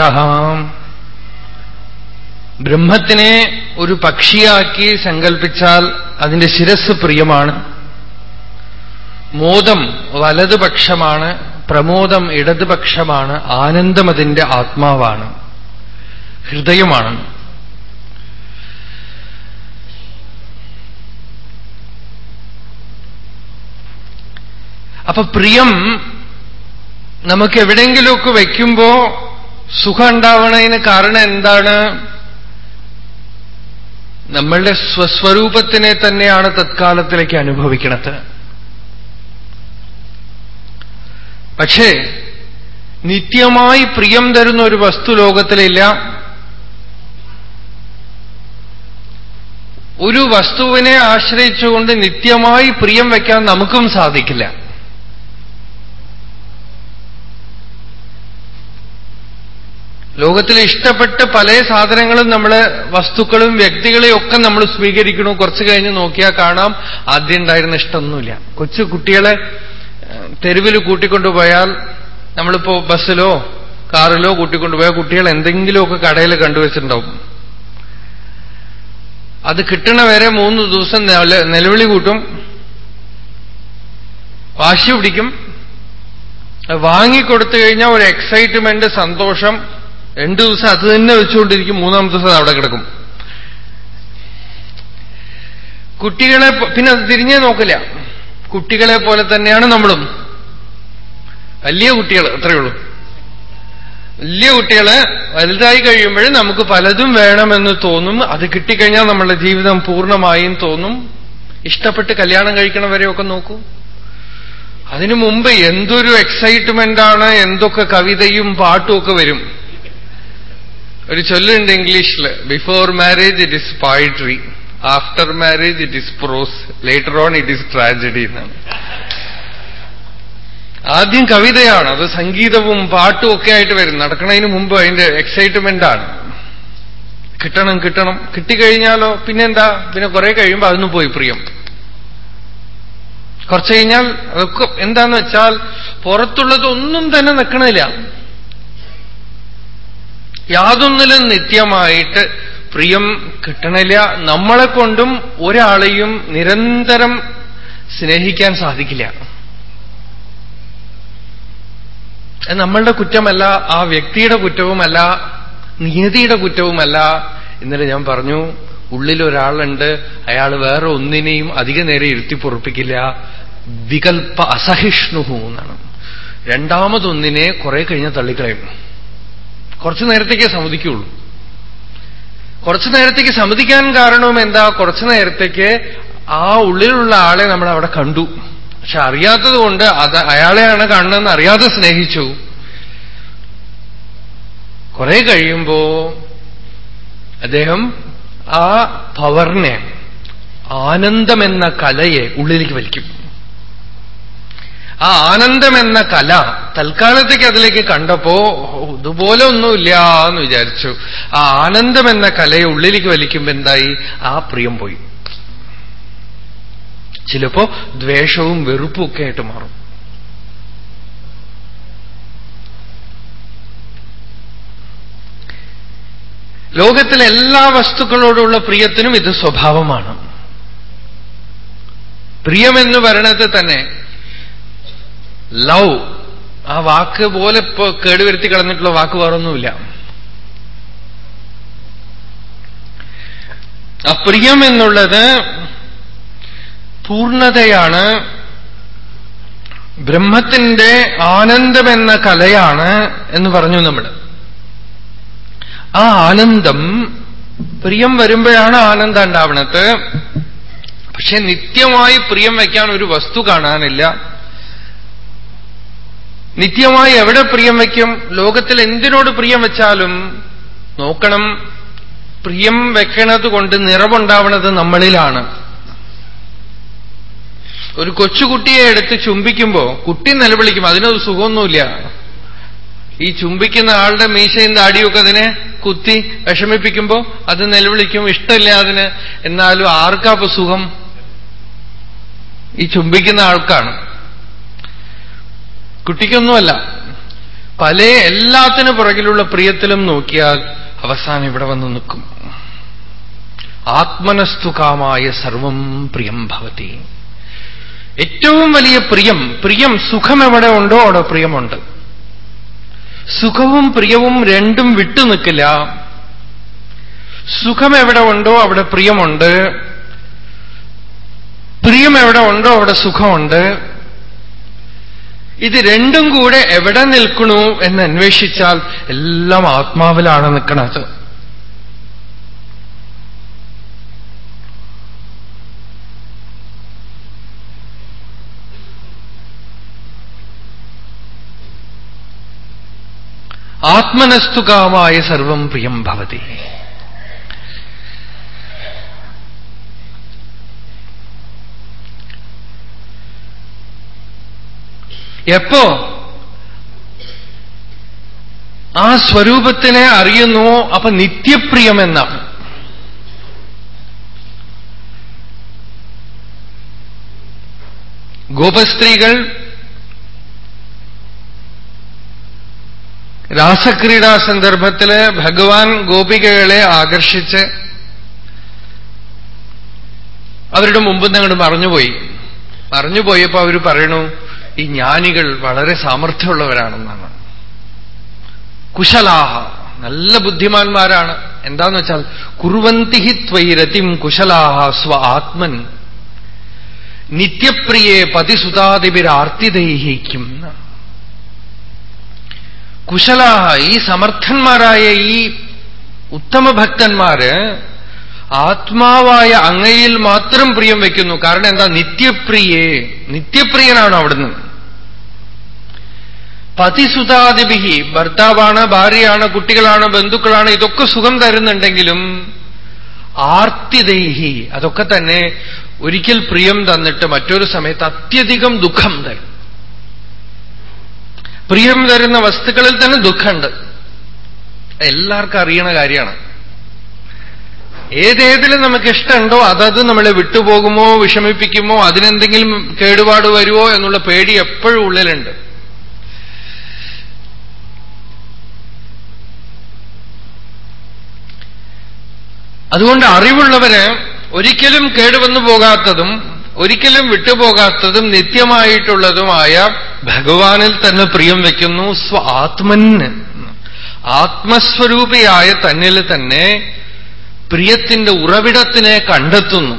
ബ്രഹ്മത്തിനെ ഒരു പക്ഷിയാക്കി സങ്കൽപ്പിച്ചാൽ അതിന്റെ ശിരസ് പ്രിയമാണ്. മോദം വലതുപക്ഷമാണ് പ്രമോദം ഇടതുപക്ഷമാണ് ആനന്ദം അതിന്റെ ആത്മാവാണ് ഹൃദയമാണ്. അപ്പൊ പ്രിയം നമുക്ക് എവിടെയെങ്കിലുമൊക്കെ വയ്ക്കുമ്പോ സുഖം ഉണ്ടാവണതിന് കാരണം എന്താണ്? നമ്മളുടെ സ്വസ്വരൂപത്തിനെ തന്നെയാണ് തത്കാലത്തിലേക്ക് അനുഭവിക്കണത്. പക്ഷേ നിത്യമായി പ്രിയം തരുന്ന ഒരു വസ്തു ലോകത്തിലില്ല. ഒരു വസ്തുവിനെ ആശ്രയിച്ചുകൊണ്ട് നിത്യമായി പ്രിയം വയ്ക്കാൻ നമുക്കും സാധിക്കില്ല. ലോകത്തിൽ ഇഷ്ടപ്പെട്ട പല സാധനങ്ങളും നമ്മൾ വസ്തുക്കളും വ്യക്തികളെയും ഒക്കെ നമ്മൾ സ്വീകരിക്കണു കുറച്ചു കഴിഞ്ഞ് നോക്കിയാൽ കാണാം. ആദ്യം ഉണ്ടായിരുന്ന ഇഷ്ടമൊന്നുമില്ല. കൊച്ചു കുട്ടികളെ തെരുവിൽ കൂട്ടിക്കൊണ്ടുപോയാൽ നമ്മളിപ്പോ ബസ്സിലോ കാറിലോ കൂട്ടിക്കൊണ്ടുപോയാൽ കുട്ടികൾ എന്തെങ്കിലുമൊക്കെ കടയിൽ കണ്ടുവച്ചിട്ടുണ്ടാവും. അത് കിട്ടണ വരെ മൂന്ന് ദിവസം നിലവിളി കൂട്ടും. വാശി പിടിക്കും. വാങ്ങിക്കൊടുത്തു കഴിഞ്ഞാൽ ഒരു എക്സൈറ്റ്മെന്റ് സന്തോഷം. രണ്ടു ദിവസം അത് തന്നെ വെച്ചുകൊണ്ടിരിക്കും മൂന്നാമത്തെ ദിവസം അവിടെ കിടക്കും. കുട്ടികളെ പിന്നെ അത് തിരിഞ്ഞേ നോക്കില്ല. കുട്ടികളെ പോലെ തന്നെയാണ് നമ്മളും. വലിയ കുട്ടികൾ അത്രയേ ഉള്ളൂ. വലിയ കുട്ടികൾ വലുതായി കഴിയുമ്പോൾ നമുക്ക് പലതും വേണമെന്ന് തോന്നും. അത് കിട്ടിക്കഴിഞ്ഞാൽ നമ്മളുടെ ജീവിതം പൂർണമായും തോന്നും. ഇഷ്ടപ്പെട്ട് കല്യാണം കഴിക്കണവരെയൊക്കെ നോക്കൂ. അതിനു മുമ്പ് എന്തൊരു എക്സൈറ്റ്മെന്റാണ് എന്തൊക്കെ കവിതയും പാട്ടും ഒക്കെ വരും. ഒരു ചൊല്ലുണ്ട് ഇംഗ്ലീഷിൽ before marriage it is poetry after marriage it is prose later on it is tragedy എന്നാണ്. ആദ്യം കവിതയാണ്. അത് സംഗീതവും പാട്ടും ഒക്കെ ആയിട്ട് വരും. നടക്കുന്നതിന് മുമ്പ് അതിന്റെ എക്സൈറ്റ്മെന്റ് ആണ്. കിട്ടണം കിട്ടണം. കിട്ടിക്കഴിഞ്ഞാലോ പിന്നെന്താ? പിന്നെ കുറെ കഴിയുമ്പോൾ അതൊന്നും പോയി പ്രിയം. കുറച്ചു കഴിഞ്ഞാൽ അതൊക്കെ എന്താന്ന് വെച്ചാൽ പുറത്തുള്ളതൊന്നും തന്നെ നിൽക്കണില്ല യാതൊന്നിലും നിത്യമായിട്ട് പ്രിയം കിട്ടണില്ല. നമ്മളെ കൊണ്ടും ഒരാളെയും നിരന്തരം സ്നേഹിക്കാൻ സാധിക്കില്ല. നമ്മളുടെ കുറ്റമല്ല ആ വ്യക്തിയുടെ കുറ്റവുമല്ല നീതിയുടെ കുറ്റവുമല്ല ഇന്നലെ ഞാൻ പറഞ്ഞു ഉള്ളിലൊരാളുണ്ട് അയാൾ വേറെ ഒന്നിനെയും അധിക നേരെ ഇരുത്തി പൊറപ്പിക്കില്ല. വികൽപ്പ അസഹിഷ്ണുഹു എന്നാണ്. രണ്ടാമതൊന്നിനെ കുറെ കഴിഞ്ഞ തള്ളിക്കളയും. കുറച്ചു നേരത്തേക്കേ സമ്മതിക്കുള്ളൂ. കുറച്ചു നേരത്തേക്ക് സമ്മതിക്കാൻ കാരണവും എന്താ? കുറച്ചു നേരത്തേക്ക് ആ ഉള്ളിലുള്ള ആളെ നമ്മൾ അവിടെ കണ്ടു. പക്ഷെ അറിയാത്തത് കൊണ്ട് അത് അയാളെയാണ് കാണുന്നതെന്ന് അറിയാതെ സ്നേഹിച്ചു. കുറെ കഴിയുമ്പോ അദ്ദേഹം ആ പവറിനെ ആനന്ദമെന്ന കലയെ ഉള്ളിലേക്ക് വലിക്കും. ആ ആനന്ദമെന്ന കല തൽക്കാലത്തേക്ക് അതിലേക്ക് കണ്ടപ്പോ ഇതുപോലെ ഒന്നുമില്ല എന്ന് വിചാരിച്ചു. ആ ആനന്ദമെന്ന കലയെ ഉള്ളിലേക്ക് വലിക്കുമ്പോ എന്തായി? ആ പ്രിയം പോയി. ചിലപ്പോ ദ്വേഷവും വെറുപ്പും ഒക്കെ ആയിട്ട് മാറും. ലോകത്തിലെ എല്ലാ വസ്തുക്കളോടുള്ള പ്രിയത്തിനും ഇത് സ്വഭാവമാണ്. പ്രിയമെന്ന് പറയണത് തന്നെ ലവ് ആ വാക്ക് പോലെ ഇപ്പോ കേടുവരുത്തി കളഞ്ഞിട്ടുള്ള വാക്ക് വേറൊന്നുമില്ല. അപ്രിയം എന്നുള്ളത് പൂർണതയാണ് ബ്രഹ്മത്തിന്റെ ആനന്ദമെന്ന കലയാണ് എന്ന് പറഞ്ഞു നമ്മൾ ആ ആനന്ദം പ്രിയം വരുമ്പോഴാണ് ആനന്ദം ഉണ്ടാവണത്. പക്ഷെ നിത്യമായി പ്രിയം വയ്ക്കാൻ ഒരു വസ്തു കാണാനില്ല. നിത്യമായി എവിടെ പ്രിയം വയ്ക്കും? ലോകത്തിൽ എന്തിനോട് പ്രിയം വെച്ചാലും നോക്കണം പ്രിയം വെക്കണത് കൊണ്ട് നിറവുണ്ടാവണത് നമ്മളിലാണ്. ഒരു കൊച്ചുകുട്ടിയെ എടുത്ത് ചുംബിക്കുമ്പോ കുട്ടി നിലവിളിക്കും അതിനൊരു സുഖമൊന്നുമില്ല. ഈ ചുംബിക്കുന്ന ആളുടെ മീശയും താടിയൊക്കെ അതിനെ കുത്തി വിഷമിപ്പിക്കുമ്പോ അത് നിലവിളിക്കും ഇഷ്ടമില്ല അതിന്. എന്നാലും ആർക്കാപ്പ സുഖം? ഈ ചുംബിക്കുന്ന ആൾക്കാണ്. കുട്ടിക്കൊന്നുമല്ല. പല എല്ലാത്തിനു പുറകിലുള്ള പ്രിയത്തിലും നോക്കിയാൽ അവസാനം ഇവിടെ വന്ന് നിൽക്കും. ആത്മനസ്തുകാമായ സർവം പ്രിയം ഭവതി. ഏറ്റവും വലിയ പ്രിയം പ്രിയം സുഖം എവിടെ ഉണ്ടോ അവിടെ പ്രിയമുണ്ട്. സുഖവും പ്രിയവും രണ്ടും വിട്ടു നിൽക്കില്ല. സുഖം എവിടെ ഉണ്ടോ അവിടെ പ്രിയമുണ്ട്. പ്രിയം എവിടെ ഉണ്ടോ അവിടെ സുഖമുണ്ട്. ഇത് രണ്ടും കൂടെ എവിടെ നിൽക്കണു എന്ന് അന്വേഷിച്ചാൽ എല്ലാം ആത്മാവിലാണ് നിൽക്കണത്. ആത്മനസ്തുകാമായ സർവം പ്രിയം ഭവതി. എപ്പോ? ആ സ്വരൂപത്തിനെ അറിയുന്നുവോ അപ്പൊ നിത്യപ്രിയമെന്നാണ് ഗോപസ്ത്രീകൾ രാസക്രീഡാ സന്ദർഭത്തിൽ ഭഗവാൻ ഗോപികകളെ ആകർഷിച്ച് അവരുടെ മുമ്പ് നിങ്ങൾ മറഞ്ഞുപോയി. മറഞ്ഞുപോയപ്പോ അവർ പറയണു ഈ ജ്ഞാനികൾ വളരെ സാമർഥ്യമുള്ളവരാണെന്നാണ്. കുശലാഹ നല്ല ബുദ്ധിമാന്മാരാണ്. എന്താന്ന് വെച്ചാൽ കുറുവന്തി ഹി ത്വൈരതിം കുശലാഹ സ്വ ആത്മൻ. നിത്യപ്രിയെ പതിസുതാതിപിരാർത്തിദൈഹിക്കും കുശലാഹ ഈ സമർത്ഥന്മാരായ ഈ ഉത്തമ ഭക്തന്മാര് ആത്മാവായ അങ്ങയിൽ മാത്രം പ്രിയം വയ്ക്കുന്നു. കാരണം എന്താ? നിത്യപ്രിയേ നിത്യപ്രിയനാണ് അവിടുന്ന്. പതിസുതാദിബിഹി ഭർത്താവാണ് ഭാര്യയാണ് കുട്ടികളാണ് ബന്ധുക്കളാണ് ഇതൊക്കെ സുഖം തരുന്നുണ്ടെങ്കിലും ആർത്തിദൈഹി. അതൊക്കെ തന്നെ ഒരിക്കൽ പ്രിയം തന്നിട്ട് മറ്റൊരു സമയത്ത് അത്യധികം ദുഃഖം തരും. പ്രിയം തരുന്ന വസ്തുക്കളിൽ തന്നെ ദുഃഖമുണ്ട്. എല്ലാവർക്കും അറിയണ കാര്യമാണ്. ഏതേതിലും നമുക്ക് ഇഷ്ടമുണ്ടോ അതത് നമ്മളെ വിട്ടുപോകുമോ വിഷമിപ്പിക്കുമോ അതിനെന്തെങ്കിലും കേടുപാട് വരുമോ എന്നുള്ള പേടി എപ്പോഴും ഉള്ളിലുണ്ട്. അതുകൊണ്ട് അറിവുള്ളവര് ഒരിക്കലും കേടുവന്നു പോകാത്തതും ഒരിക്കലും വിട്ടുപോകാത്തതും നിത്യമായിട്ടുള്ളതുമായ ഭഗവാനിൽ തന്നെ പ്രിയം വയ്ക്കുന്നു സ്വ ആത്മന്. ആത്മസ്വരൂപിയായ തന്നിൽ തന്നെ പ്രിയത്തിന്റെ ഉറവിടത്തിനെ കണ്ടെത്തുന്നു.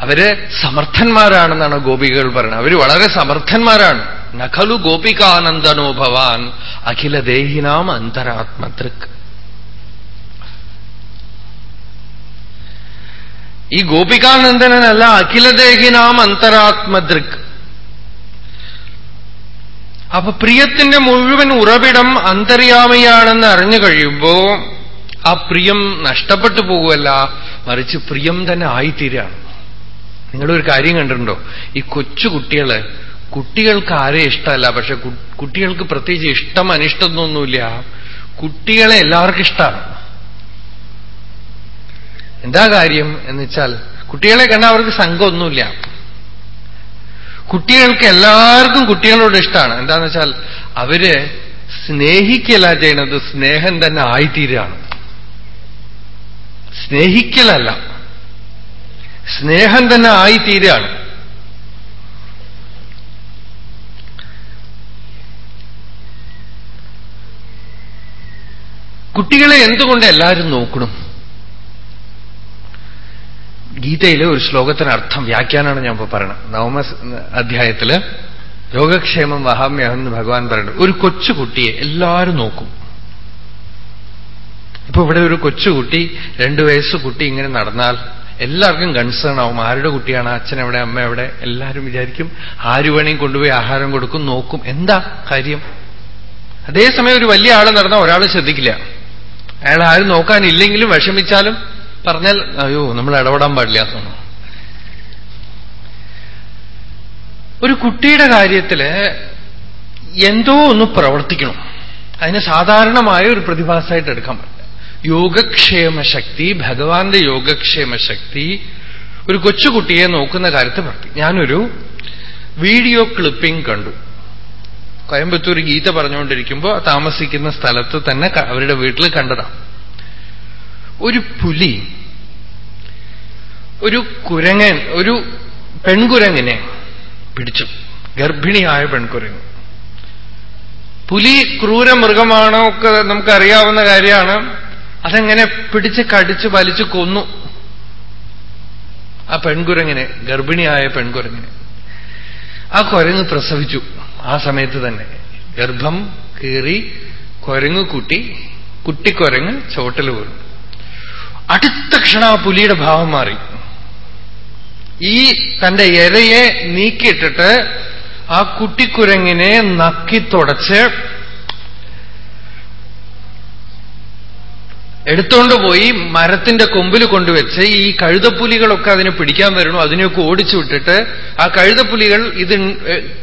അവർ സമർത്ഥന്മാരാണെന്നാണ് ഗോപികകൾ പറയുന്നത്. അവർ വളരെ സമർത്ഥന്മാരാണ്. നഖലു ഗോപികാനന്ദനോ ഭവാൻ. അഖില ദേഹിനാം അന്തരാത്മതൃക്. ഈ ഗോപികാനന്ദനല്ല അഖിലദേഹിനാം അന്തരാത്മദൃക് അപ്പൊ പ്രിയത്തിന്റെ മുഴുവൻ ഉറവിടം അന്തര്യാമിയാണെന്ന് അറിഞ്ഞു കഴിയുമ്പോ ആ പ്രിയം നഷ്ടപ്പെട്ടു പോകുമല്ല മറിച്ച് പ്രിയം തന്നെ ആയിത്തീരാണ്. നിങ്ങളൊരു കാര്യം കണ്ടിട്ടുണ്ടോ? ഈ കൊച്ചു കുട്ടികൾ കുട്ടികൾക്ക് ആരെ ഇഷ്ടമല്ല പക്ഷെ കുട്ടികൾക്ക് പ്രത്യേകിച്ച് ഇഷ്ടം അനിഷ്ടമൊന്നുമില്ല കുട്ടികളെ എല്ലാവർക്കും ഇഷ്ടമാണ്. എന്താ കാര്യം എന്ന് വെച്ചാൽ കുട്ടികളെ കണ്ടാൽ അവർക്ക് സംഘമൊന്നുമില്ല. കുട്ടികൾക്ക് എല്ലാവർക്കും കുട്ടികളോട് ഇഷ്ടമാണ്. എന്താന്ന് വെച്ചാൽ അവർ സ്നേഹിക്കല ചെയ്യണത് സ്നേഹം തന്നെ ആയിത്തീരാണ് സ്നേഹിക്കലല്ല. സ്നേഹം തന്നെ ആയിത്തീരാണ് കുട്ടികളെ എന്തുകൊണ്ട് എല്ലാവരും നോക്കണം? ഗീതയിലെ ഒരു ശ്ലോകത്തിന് അർത്ഥം വ്യാഖ്യാനാണ് ഞാൻ ഇപ്പൊ പറയണം നവമ അധ്യായത്തിൽ യോഗക്ഷേമം വഹാമ്യഹം എന്ന് ഭഗവാൻ പറയുന്നത് ഒരു കൊച്ചുകുട്ടിയെ എല്ലാവരും നോക്കും. ഇപ്പൊ ഇവിടെ ഒരു കൊച്ചുകുട്ടി രണ്ടു വയസ്സ് കുട്ടി ഇങ്ങനെ നടന്നാൽ എല്ലാവർക്കും കൺസേൺ ആവും. ആരുടെ കുട്ടിയാണ്? അച്ഛൻ എവിടെ? അമ്മ എവിടെ? എല്ലാവരും വിചാരിക്കും ആര് വേണമെങ്കിൽ കൊണ്ടുപോയി ആഹാരം കൊടുക്കും നോക്കും. എന്താ കാര്യം? അതേസമയം ഒരു വലിയ ആൾ നടന്നാൽ ഒരാൾ ശ്രദ്ധിക്കില്ല. അയാൾ ആരും നോക്കാനില്ലെങ്കിലും വിഷമിച്ചാലും പറഞ്ഞാൽ അയ്യോ നമ്മൾ ഇടപെടാൻ പാടില്ല ഒരു കുട്ടിയുടെ കാര്യത്തിൽ എന്തോ ഒന്ന് പ്രവർത്തിക്കണം. അതിന് സാധാരണമായ ഒരു പ്രതിഭാസമായിട്ട് എടുക്കാൻ പറ്റില്ല. യോഗക്ഷേമ ശക്തി ഭഗവാന്റെ യോഗക്ഷേമ ശക്തി ഒരു കൊച്ചുകുട്ടിയെ നോക്കുന്ന കാര്യത്തിൽ പ്രവർത്തിക്കും ഞാനൊരു വീഡിയോ ക്ലിപ്പിംഗ് കണ്ടു. കോയമ്പത്തൂർ ഗീത പറഞ്ഞുകൊണ്ടിരിക്കുമ്പോൾ താമസിക്കുന്ന സ്ഥലത്ത് തന്നെ അവരുടെ വീട്ടിൽ കണ്ടതാണ് ഒരു പുലി ഒരു കുരങ്ങൻ ഒരു പെൺകുരങ്ങിനെ പിടിച്ചു. ഗർഭിണിയായ പെൺകുരങ്ങ്. പുലി ക്രൂര മൃഗമാണോ ഒക്കെ നമുക്കറിയാവുന്ന കാര്യമാണ്. അതെങ്ങനെ പിടിച്ച് കടിച്ച് വലിച്ചു കൊന്നു? ആ പെൺകുരങ്ങിനെ ഗർഭിണിയായ പെൺകുരങ്ങിനെ. ആ കുരങ്ങ് പ്രസവിച്ചു. ആ സമയത്ത് തന്നെ. ഗർഭം കീറി കുരങ്ങ് കുട്ടി കുട്ടിക്കുരങ്ങ് ചോട്ടിൽ വീണു. അടുത്ത ക്ഷണ പുലിയുടെ ഭാവം മാറി. ഈ തന്റെ ഇരയെ നീക്കിയിട്ടിട്ട് ആ കുട്ടിക്കുരങ്ങിനെ നക്കി തുടച്ച് എടുത്തോണ്ട് പോയി മരത്തിന്റെ കൊമ്പിൽ കൊണ്ടുവച്ച് ഈ കഴുതപ്പുലികളൊക്കെ അതിനെ പിടിക്കാൻ വരണു അതിനെയൊക്കെ ഓടിച്ചു വിട്ടിട്ട് ആ കഴുതപ്പുലികൾ ഇത്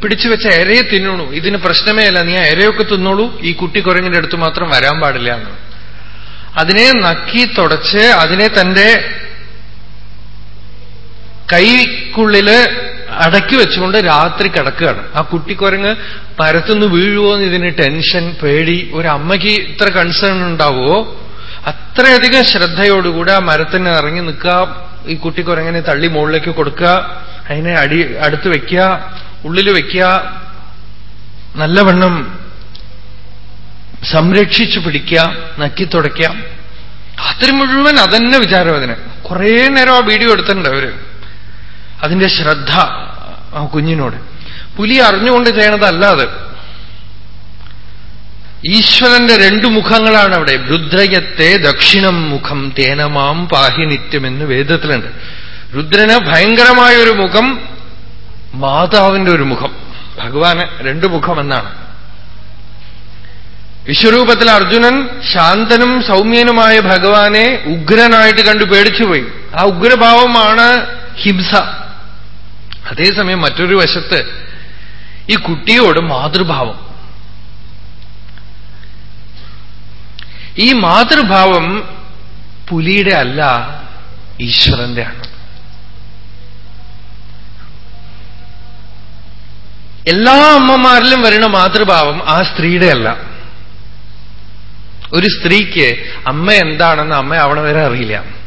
പിടിച്ചു വെച്ച എരയെ തിന്നണു ഇതിന് പ്രശ്നമേ അല്ല. നീ ആ എരയൊക്കെ തിന്നോളൂ. ഈ കുട്ടി കുരങ്ങിന്റെ അടുത്ത് മാത്രം വരാൻ പാടില്ല എന്ന്. അതിനെ നക്കി തുടച്ച് അതിനെ തന്റെ കൈക്കുള്ളിൽ അടക്കി വെച്ചുകൊണ്ട് രാത്രി കിടക്കുകയാണ്. ആ കുട്ടിക്കുരങ്ങ് മരത്തുനിന്ന് വീഴുവോ എന്ന് ഇതിന് ടെൻഷൻ പേടി ഒരു അമ്മയ്ക്ക് ഇത്ര കൺസേൺ ഉണ്ടാവുമോ അത്രയധികം ശ്രദ്ധയോടുകൂടെ ആ മരത്തിന് ഇറങ്ങി നിൽക്കുക ഈ കുട്ടിക്കുരങ്ങനെ തള്ളി മുകളിലേക്ക് കൊടുക്കുക അതിനെ അടി അടുത്ത് വയ്ക്കുക ഉള്ളിൽ വയ്ക്കുക നല്ലവണ്ണം സംരക്ഷിച്ചു പിടിക്കുക നക്കി തുടയ്ക്കുക. രാത്രി മുഴുവൻ അതന്നെ വിചാരം അതിന്. കുറേ നേരം ആ വീഡിയോ എടുത്തിട്ടുണ്ട് അവർ. അതിന്റെ ശ്രദ്ധ ആ കുഞ്ഞിനോട്. പുലി അറിഞ്ഞുകൊണ്ട് ചെയ്യണതല്ല അത്. ഈശ്വരന്റെ രണ്ടു മുഖങ്ങളാണ് അവിടെ. രുദ്രയത്തെ ദക്ഷിണം മുഖം തേനമാം പാഹി നിത്യമെന്ന് വേദത്തിലുണ്ട്. രുദ്രന് ഭയങ്കരമായ ഒരു മുഖം മാതാവിന്റെ ഒരു മുഖം. ഭഗവാന് രണ്ടു മുഖം എന്നാണ്. വിശ്വരൂപത്തിൽ അർജുനൻ ശാന്തനും സൗമ്യനുമായ ഭഗവാനെ ഉഗ്രനായിട്ട് കണ്ടു പേടിച്ചുപോയി ആ ഉഗ്രഭാവമാണ് ഹിംസ. അതേസമയം മറ്റൊരു വശത്ത് ഈ കുട്ടിയോട് മാതൃഭാവം. ഈ മാതൃഭാവം പുലിയുടെ അല്ല ഈശ്വരന്റെ ആണ്. എല്ലാ അമ്മമാരിലും വരുന്ന മാതൃഭാവം ആ സ്ത്രീയുടെ അല്ല. ഒരു സ്ത്രീക്ക് അമ്മ എന്താണെന്ന് അമ്മ അവിടെ വരെ അറിയില്ല.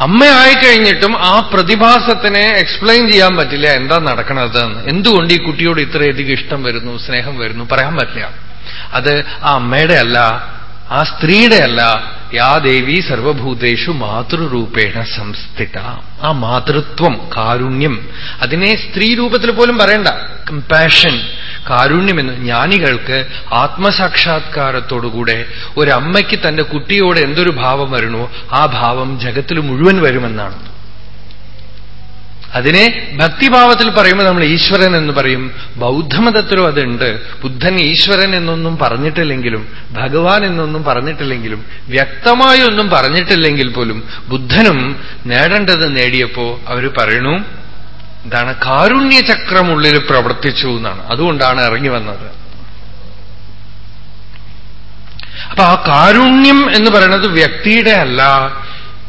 അമ്മയായി കഴിഞ്ഞിട്ടും ആ പ്രതിഭാസത്തിനെ എക്സ്പ്ലെയിൻ ചെയ്യാൻ പറ്റില്ല എന്താ നടക്കണത് എന്തുകൊണ്ട് ഈ കുട്ടിയോട് ഇത്രയധികം ഇഷ്ടം വരുന്നു സ്നേഹം വരുന്നു പറയാൻ പറ്റില്ല. അത് ആ അമ്മയുടെ അല്ല ആ സ്ത്രീയുടെ അല്ല. യാ ദേവി സർവഭൂതേഷു മാതൃരൂപേണ സംസ്ഥിത. ആ മാതൃത്വം കാരുണ്യം. അതിനെ സ്ത്രീ രൂപത്തിൽ പോലും പറയണ്ട. കമ്പാഷൻ കാരുണ്യമെന്ന് ജ്ഞാനികൾക്ക് ആത്മസാക്ഷാത്കാരത്തോടുകൂടെ ഒരമ്മയ്ക്ക് തന്റെ കുട്ടിയോട് എന്തൊരു ഭാവം വരണോ ആ ഭാവം ജഗത്തിൽ മുഴുവൻ വരുമെന്നാണ്. അതിനെ ഭക്തിഭാവത്തിൽ പറയുമ്പോൾ നമ്മൾ ഈശ്വരൻ എന്ന് പറയും. ബൗദ്ധമതത്തിലും അതുണ്ട്. ബുദ്ധൻ ഈശ്വരൻ എന്നൊന്നും പറഞ്ഞിട്ടില്ലെങ്കിലും ഭഗവാൻ എന്നൊന്നും പറഞ്ഞിട്ടില്ലെങ്കിലും വ്യക്തമായി ഒന്നും പറഞ്ഞിട്ടില്ലെങ്കിൽ പോലും ബുദ്ധനും നേടേണ്ടത് നേടിയപ്പോ അവർ പറയണു എന്താണ്? കാരുണ്യചക്രമുള്ളിൽ പ്രവർത്തിച്ചു എന്നാണ്. അതുകൊണ്ടാണ് ഇറങ്ങി വന്നത്. അപ്പൊ ആ കാരുണ്യം എന്ന് പറയുന്നത് വ്യക്തിയുടെ അല്ല.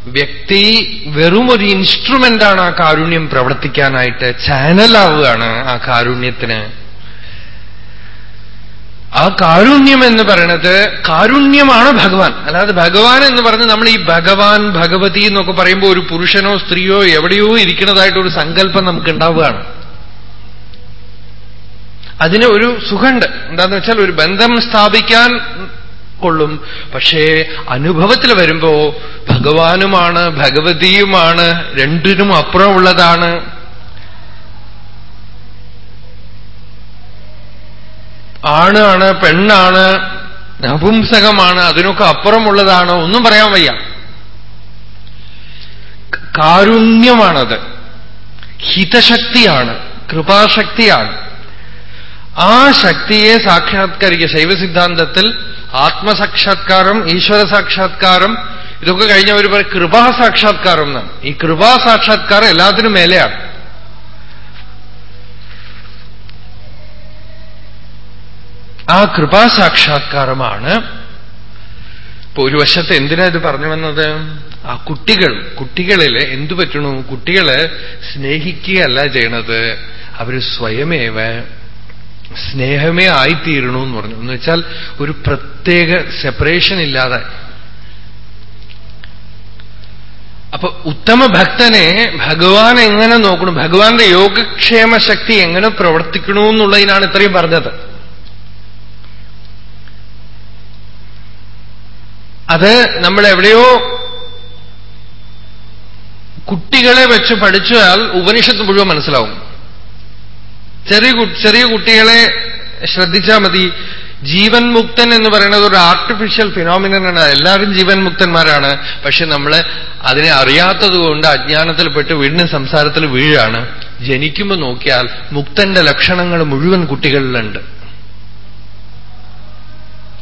വ്യക്തി വെറും ഒരു ഇൻസ്ട്രുമെന്റാണ് ആ കാരുണ്യം പ്രവർത്തിക്കാനായിട്ട് ചാനലാവുകയാണ് ആ കാരുണ്യത്തിന്. ആ കാരുണ്യം എന്ന് പറയണത് കാരുണ്യമാണ് ഭഗവാൻ. അല്ലാതെ ഭഗവാൻ എന്ന് പറഞ്ഞ് നമ്മൾ ഈ ഭഗവാൻ ഭഗവതി എന്നൊക്കെ പറയുമ്പോൾ ഒരു പുരുഷനോ സ്ത്രീയോ എവിടെയോ ഇരിക്കുന്നതായിട്ടൊരു സങ്കല്പം നമുക്ക് ഉണ്ടാവുകയാണ് അതിന് ഒരു സുഖമുണ്ട്. എന്താന്ന് വെച്ചാൽ ഒരു ബന്ധം സ്ഥാപിക്കാൻ കൊള്ളും. പക്ഷേ അനുഭവത്തിൽ വരുമ്പോ ഭഗവാനുമാണ് ഭഗവതിയുമാണ് രണ്ടിനും അപ്പുറമുള്ളതാണ്. ആണാണ് പെണ്ണാണ് നപുംസകമാണ് അതിനൊക്കെ അപ്പുറമുള്ളതാണ് ഒന്നും പറയാൻ വയ്യ. കാരുണ്യമാണത്. ഹിതശക്തിയാണ് കൃപാശക്തിയാണ്. ആ ശക്തിയെ സാക്ഷാത്കരിക്കുക. ശൈവസിദ്ധാന്തത്തിൽ ആത്മസാക്ഷാത്കാരം ഈശ്വര സാക്ഷാത്കാരം ഇതൊക്കെ കഴിഞ്ഞ ഒരു കൃപാസാക്ഷാത്കാരം എന്നാണ്. ഈ കൃപാസാക്ഷാത്കാരം എല്ലാത്തിനും മേലെയാണ്. ആ കൃപാസാക്ഷാത്കാരമാണ്. ഇപ്പൊ ഒരു വശത്ത് എന്തിനാ ഇത് പറഞ്ഞു വന്നത്? ആ കുട്ടികൾ കുട്ടികളിൽ എന്തു പറ്റണു? കുട്ടികളെ സ്നേഹിക്കുകയല്ല ചെയ്യണത്. അവർ സ്വയമേവ സ്നേഹമേ ആയിത്തീരണു എന്ന് പറഞ്ഞു. എന്ന് വെച്ചാൽ ഒരു പ്രത്യേക സെപ്പറേഷൻ ഇല്ലാതെ. അപ്പൊ ഉത്തമ ഭക്തനെ ഭഗവാൻ എങ്ങനെ നോക്കണം? ഭഗവാന്റെ യോഗക്ഷേമ ശക്തി എങ്ങനെ പ്രവർത്തിക്കണു എന്നുള്ളതിനാണ് ഇത്രയും പറഞ്ഞത്. അത് നമ്മൾ എവിടെയോ കുട്ടികളെ വെച്ച് പഠിച്ചാൽ ഉപനിഷത്ത് മുഴുവൻ മനസ്സിലാവും. ചെറിയ ചെറിയ കുട്ടികളെ ശ്രദ്ധിച്ചാൽ മതി. ജീവൻ മുക്തൻ എന്ന് പറയുന്നത് ഒരു ആർട്ടിഫിഷ്യൽ ഫിനോമിനനാണ് എല്ലാവരും ജീവൻ മുക്തന്മാരാണ്. പക്ഷെ നമ്മൾ അതിനെ അറിയാത്തതുകൊണ്ട് അജ്ഞാനത്തിൽപ്പെട്ട് വീണ്ടും സംസാരത്തിൽ വീഴാണ്. ജനിക്കുമ്പോൾ നോക്കിയാൽ മുക്തന്റെ ലക്ഷണങ്ങൾ മുഴുവൻ കുട്ടികളിലുണ്ട്.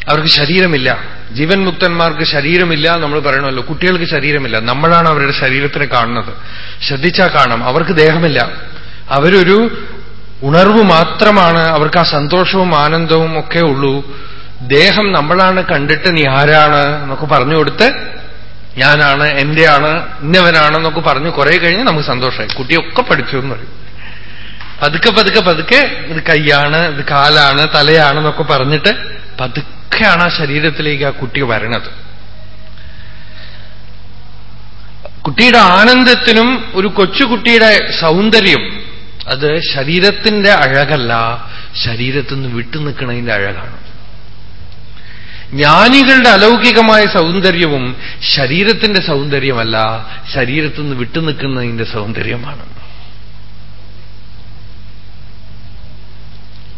അവർക്ക് ശരീരമില്ല. ജീവൻ മുക്തന്മാർക്ക് ശരീരമില്ല നമ്മൾ പറയണമല്ലോ. കുട്ടികൾക്ക് ശരീരമില്ല. നമ്മളാണ് അവരുടെ ശരീരത്തിനെ കാണുന്നത്. ശ്രദ്ധിച്ചാൽ കാണാം അവർക്ക് ദേഹമില്ല. അവരൊരു ഉണർവ് മാത്രമാണ്. അവർക്ക് ആ സന്തോഷവും ആനന്ദവും ഒക്കെ ഉള്ളൂ. ദേഹം നമ്മളാണ് കണ്ടിട്ട് നീ ആരാണ് എന്നൊക്കെ പറഞ്ഞു കൊടുത്ത് ഞാനാണ് എന്റെയാണ് ഇന്നവനാണെന്നൊക്കെ പറഞ്ഞു കുറെ കഴിഞ്ഞ് നമുക്ക് സന്തോഷമായി. കുട്ടിയൊക്കെ പഠിച്ചു എന്ന് പറയും. പതുക്കെ പതുക്കെ പതുക്കെ ഇത് കൈയാണ് ഇത് കാലാണ് തലയാണ് എന്നൊക്കെ പറഞ്ഞിട്ട് പതുക്കെയാണ് ആ ശരീരത്തിലേക്ക് ആ കുട്ടി വരണത്. കുട്ടിയുടെ ആനന്ദത്തിനും ഒരു കൊച്ചുകുട്ടിയുടെ സൗന്ദര്യം അത് ശരീരത്തിന്റെ അഴകല്ല ശരീരത്തിൽ നിന്ന് വിട്ടുനിൽക്കുന്നതിന്റെ അഴകാണ്. ജ്ഞാനികളുടെ അലൗകികമായ സൗന്ദര്യവും ശരീരത്തിന്റെ സൗന്ദര്യമല്ല ശരീരത്തിൽ നിന്ന് വിട്ടുനിൽക്കുന്നതിന്റെ സൗന്ദര്യമാണ്.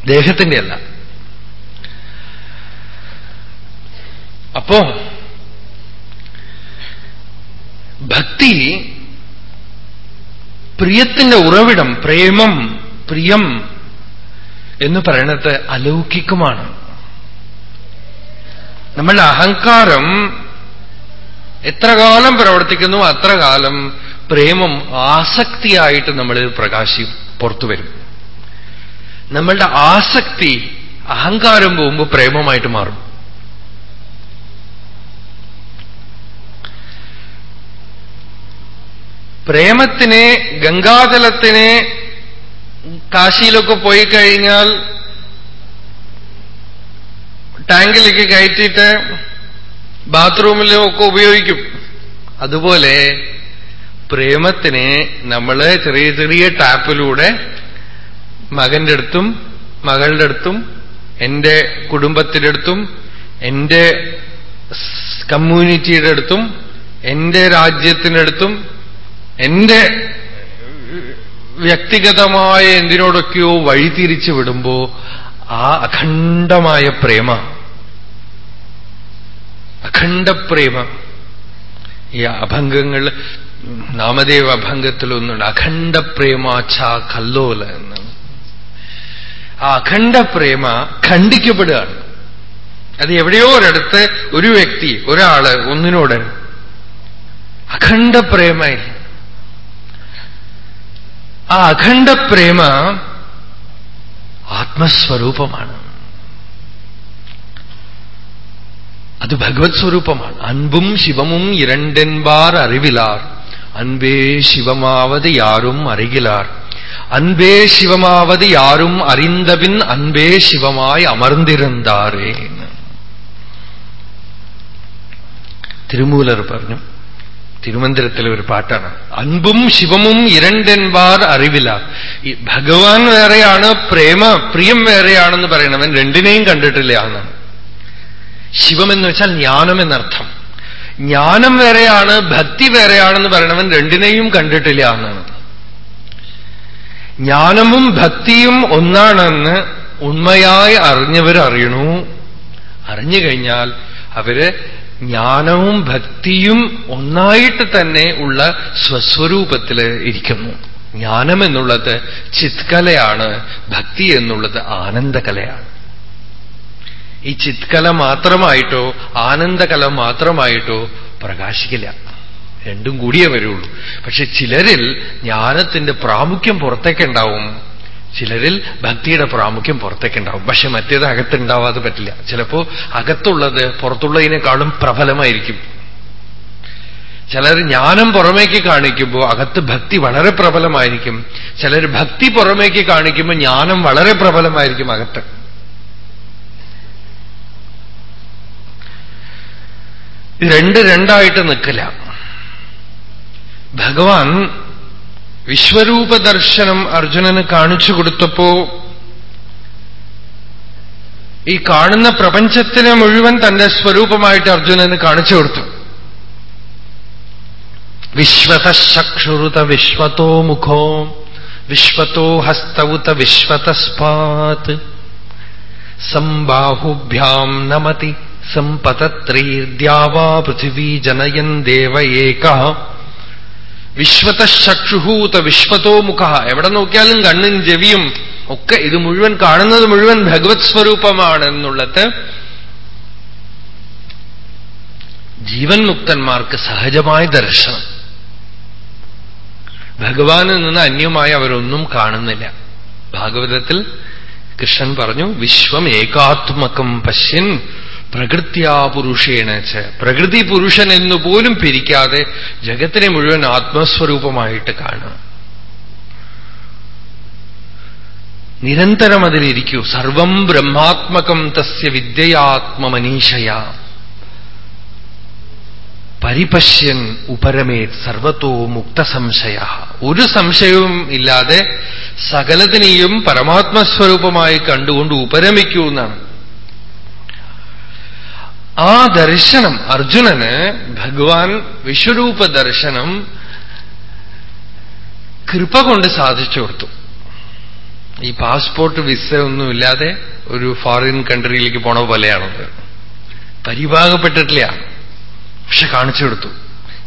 ദേഹത്തിന്റെ അല്ല അപ്പോ ഭക്തി പ്രിയത്തിന്റെ ഉറവിടം പ്രേമം പ്രിയം എന്ന് പറയണത് അലൗകികമാണ്. നമ്മളുടെ അഹങ്കാരം എത്ര കാലം പ്രവർത്തിക്കുന്നു അത്ര കാലം പ്രേമം ആസക്തിയായിട്ട് നമ്മൾ പ്രകാശി പുറത്തു വരും. നമ്മളുടെ ആസക്തി അഹങ്കാരം പോകുമ്പോൾ പ്രേമമായിട്ട് മാറും. പ്രേമത്തിനെ ഗംഗാജലത്തിനെ കാശിയിലൊക്കെ പോയി കഴിഞ്ഞാൽ ടാങ്കിലേക്ക് കയറ്റിയിട്ട് ബാത്റൂമിലും ഒക്കെ ഉപയോഗിക്കും. അതുപോലെ പ്രേമത്തിനെ നമ്മൾ ചെറിയ ചെറിയ ടാപ്പിലൂടെ മകന്റെ അടുത്തും മകളുടെ അടുത്തും എന്റെ കുടുംബത്തിന്റെ അടുത്തും എന്റെ കമ്മ്യൂണിറ്റിയുടെ അടുത്തും എന്റെ രാജ്യത്തിനടുത്തും എന്റെ വ്യക്തിഗതമായ എന്തിനോടൊക്കെയോ വഴിതിരിച്ചു വിടുമ്പോ ആ അഖണ്ഡമായ പ്രേമ അഖണ്ഡപ്രേമ ഈ അഭംഗങ്ങൾ നാമദേവ അഭംഗത്തിലൊന്നുണ്ട് അഖണ്ഡപ്രേമാച്ച കല്ലോല എന്നാണ്. ആ അഖണ്ഡപ്രേമ ഖണ്ഡിക്കപ്പെടുകയാണ്. അത് എവിടെയോ ഒരിടത്ത് ഒരു വ്യക്തി ഒരാൾ ഒന്നിനോട് അഖണ്ഡപ്രേമയിൽ ആ അഖണ്ഡപ്രേമ ആത്മസ്വരൂപമാണ്. അത് ഭഗവത് സ്വരൂപമാണ്. അൻപും ശിവമും ഇരണ്ടെൻപാർ അറിവിലാർ. അൻപേ ശിവമാവത് യാരും അറികിലാർ. അൻപേ ശിവമാവത് യാരും അറിന്തപിൻ അൻപേ ശിവമായി അമർന്നിരുന്നാറേ തിരുമൂലർ പറഞ്ഞു തിരുമന്ദിരത്തിലെ ഒരു പാട്ടാണ്. അൻപും ശിവമും ഇരണ്ടെൻപാർ അറിവില്ല ഭഗവാൻ വേറെയാണ് പ്രേമ പ്രിയം വേറെയാണെന്ന് പറയണവൻ രണ്ടിനെയും കണ്ടിട്ടില്ല എന്നാണ്. ശിവമെന്ന് വെച്ചാൽ ജ്ഞാനം എന്നർത്ഥം. ജ്ഞാനം വേറെയാണ് ഭക്തി വേറെയാണെന്ന് പറയണവൻ രണ്ടിനെയും കണ്ടിട്ടില്ല എന്നാണ്. ജ്ഞാനവും ഭക്തിയും ഒന്നാണെന്ന് ഉണ്മയായി അറിഞ്ഞവരറിയണു. അറിഞ്ഞു കഴിഞ്ഞാൽ അവർ ജ്ഞാനവും ഭക്തിയും ഒന്നായിട്ട് തന്നെ ഉള്ള സ്വസ്വരൂപത്തിൽ ഇരിക്കുന്നു. ജ്ഞാനം എന്നുള്ളത് ചിത്കലയാണ് ഭക്തി എന്നുള്ളത് ആനന്ദകലയാണ്. ഈ ചിത്കല മാത്രമായിട്ടോ ആനന്ദകല മാത്രമായിട്ടോ പ്രകാശിക്കില്ല. രണ്ടും കൂടിയേ വരുള്ളൂ. പക്ഷെ ചിലരിൽ ജ്ഞാനത്തിന്റെ പ്രാമുഖ്യം പുറത്തേക്കുണ്ടാവും ചിലരിൽ ഭക്തിയുടെ പ്രാമുഖ്യം പുറത്തേക്ക് ഉണ്ടാവും പക്ഷെ മറ്റേത് അകത്തുണ്ടാവാതെ പറ്റില്ല. ചിലപ്പോ അകത്തുള്ളത് പുറത്തുള്ളതിനേക്കാളും പ്രബലമായിരിക്കും. ചിലർ ജ്ഞാനം പുറമേക്ക് കാണിക്കുമ്പോൾ അകത്ത് ഭക്തി വളരെ പ്രബലമായിരിക്കും. ചിലർ ഭക്തി പുറമേക്ക് കാണിക്കുമ്പോൾ ജ്ഞാനം വളരെ പ്രബലമായിരിക്കും അകത്ത്. രണ്ട് രണ്ടായിട്ട് നിൽക്കില്ല. ഭഗവാൻ വിശ്വരൂപ ദർശനം അർജുനന് കാണിച്ചു കൊടുത്തപ്പോ ഈ കാണുന്ന പ്രപഞ്ചത്തിനെ മുഴുവൻ തന്റെ സ്വരൂപമായിട്ട് അർജുനന് കാണിച്ചു കൊടുത്തു. വിശ്വതശക്ഷുരുത വിശ്വത്തോ മുഖോ വിശ്വത്തോ ഹസ്തൗത വിശ്വതസ്പാത് സംബാഹുഭ്യാം നമതി സമ്പതത്രീർദ്യാവാ പൃഥിവീ ജനയൻ ദേവ ഏക വിശ്വതശക്ഷുഹൂത വിശ്വതോ മുഖ എവിടെ നോക്കിയാലും കണ്ണും ചെവിയും ഒക്കെ ഇത് മുഴുവൻ കാണുന്നത് മുഴുവൻ ഭഗവത് സ്വരൂപമാണ് എന്നുള്ളത് ജീവൻ മുക്തന്മാർക്ക് സഹജമായ ദർശനം. ഭഗവാനിൽ നിന്ന് അന്യമായി അവരൊന്നും കാണുന്നില്ല. ഭാഗവതത്തിൽ കൃഷ്ണൻ പറഞ്ഞു വിശ്വം ഏകാത്മകം പശ്യൻ പ്രകൃത്യാ പുരുഷേണ ച. പ്രകൃതി പുരുഷൻ എന്ന് പോലും പിരിക്കാതെ ജഗത്തിനെ മുഴുവൻ ആത്മസ്വരൂപമായിട്ട് കാണുക. നിരന്തരം അതിലിരിക്കൂ. സർവം ബ്രഹ്മാത്മകം തസ്യ വിദ്യയാത്മമനീഷയ. പരിപശ്യൻ ഉപരമേത് സർവത്തോ മുക്തസംശയ. ഒരു സംശയവും ഇല്ലാതെ സകലത്തിനെയും പരമാത്മസ്വരൂപമായി കണ്ടുകൊണ്ട് ഉപരമിക്കൂ എന്നാണ്. ആ ദർശനം അർജുനന് ഭഗവാൻ വിശ്വരൂപ ദർശനം കൃപ കൊണ്ട് സാധിച്ചു കൊടുത്തു. ഈ പാസ്പോർട്ട് വിസ ഒന്നുമില്ലാതെ ഒരു ഫോറിൻ കൺട്രിയിലേക്ക് പോണ പോലെയാണത്. പരിഭാഗപ്പെട്ടിട്ടില്ല പക്ഷെ കാണിച്ചു കൊടുത്തു.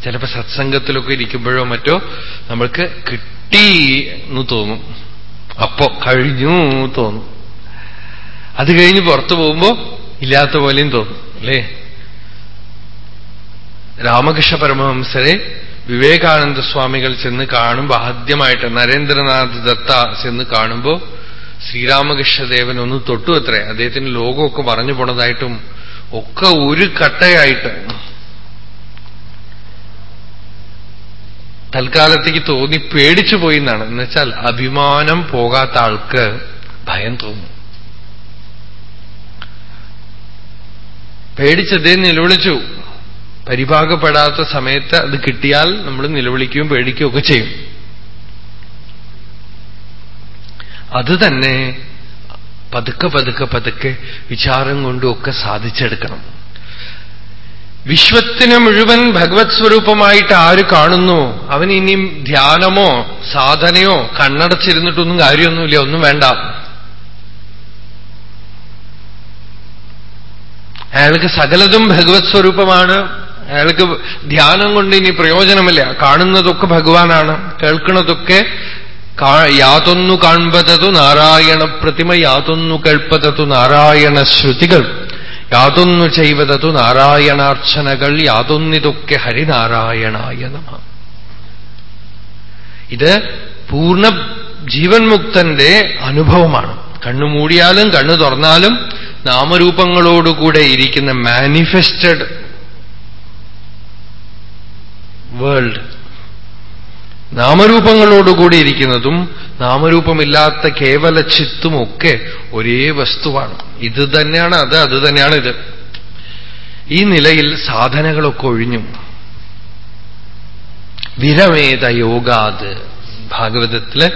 ചിലപ്പോ സത്സംഗത്തിലൊക്കെ ഇരിക്കുമ്പോഴോ മറ്റോ നമ്മൾക്ക് കിട്ടി എന്ന് തോന്നും. അപ്പോ കഴിഞ്ഞു തോന്നും. അത് കഴിഞ്ഞ് പുറത്തു പോകുമ്പോ ഇല്ലാത്ത പോലെയും തോന്നും. അല്ലേ? രാമകൃഷ്ണ പരമഹംസരെ വിവേകാനന്ദ സ്വാമികൾ ചെന്ന് കാണുമ്പോ ആദ്യമായിട്ട് നരേന്ദ്രനാഥ് ദത്ത ചെന്ന് കാണുമ്പോൾ ശ്രീരാമകൃഷ്ണദേവൻ ഒന്ന് തൊട്ടു അത്രേ. അദ്ദേഹത്തിന് ലോകമൊക്കെ പറഞ്ഞു പോണതായിട്ടും ഒക്കെ ഒരു കട്ടയായിട്ട്. തൽക്കാലത്തേക്ക് തോന്നി പേടിച്ചു പോയി എന്നാണ്. എന്നുവെച്ചാൽ അഭിമാനം പോകാത്ത ആൾക്ക് ഭയം തോന്നും. പേടിച്ചതേ നിലവിളിച്ചു. പരിഭാഗപ്പെടാത്ത സമയത്ത് അത് കിട്ടിയാൽ നമ്മൾ നിലവിളിക്കുകയും പേടിക്കുകയും ഒക്കെ ചെയ്യും. അത് തന്നെ പതുക്കെ പതുക്കെ പതുക്കെ വിചാരം കൊണ്ടും ഒക്കെ സാധിച്ചെടുക്കണം. വിശ്വത്തിന് മുഴുവൻ ഭഗവത് സ്വരൂപമായിട്ട് ആര് കാണുന്നു? അവൻ ധ്യാനമോ സാധനയോ കണ്ണടച്ചിരുന്നിട്ടൊന്നും കാര്യമൊന്നുമില്ല ഒന്നും വേണ്ട. അയാൾക്ക് സകലതും ഭഗവത് സ്വരൂപമാണ്. അയാൾക്ക് ധ്യാനം കൊണ്ട് ഇനി പ്രയോജനമില്ല. കാണുന്നതൊക്കെ ഭഗവാനാണ്. കേൾക്കുന്നതൊക്കെ യാതൊന്നു കാൺപതതു നാരായണ പ്രതിമ യാതൊന്നു കേൾപ്പതതു നാരായണ ശ്രുതികൾ യാതൊന്നു ചെയ്വതതു നാരായണാർച്ചനകൾ യാതൊന്നിതൊക്കെ ഹരിനാരായണായ നമ. ഇത് പൂർണ ജീവൻ മുക്തന്റെ അനുഭവമാണ്. കണ്ണു മൂടിയാലും കണ്ണു തുറന്നാലും നാമരൂപങ്ങളോടുകൂടെ ഇരിക്കുന്ന മാനിഫെസ്റ്റഡ് വേൾഡ് നാമരൂപങ്ങളോടുകൂടി ഇരിക്കുന്നതും നാമരൂപമില്ലാത്ത കേവല ചിത്തുമൊക്കെ ഒരേ വസ്തുവാണ്. ഇത് തന്നെയാണ് അത് അത് തന്നെയാണ് ഇത്. ഈ നിലയിൽ സാധനകളൊക്കെ ഒഴിഞ്ഞു. വിരമേത യോഗാത്. ഭാഗവതത്തിൽ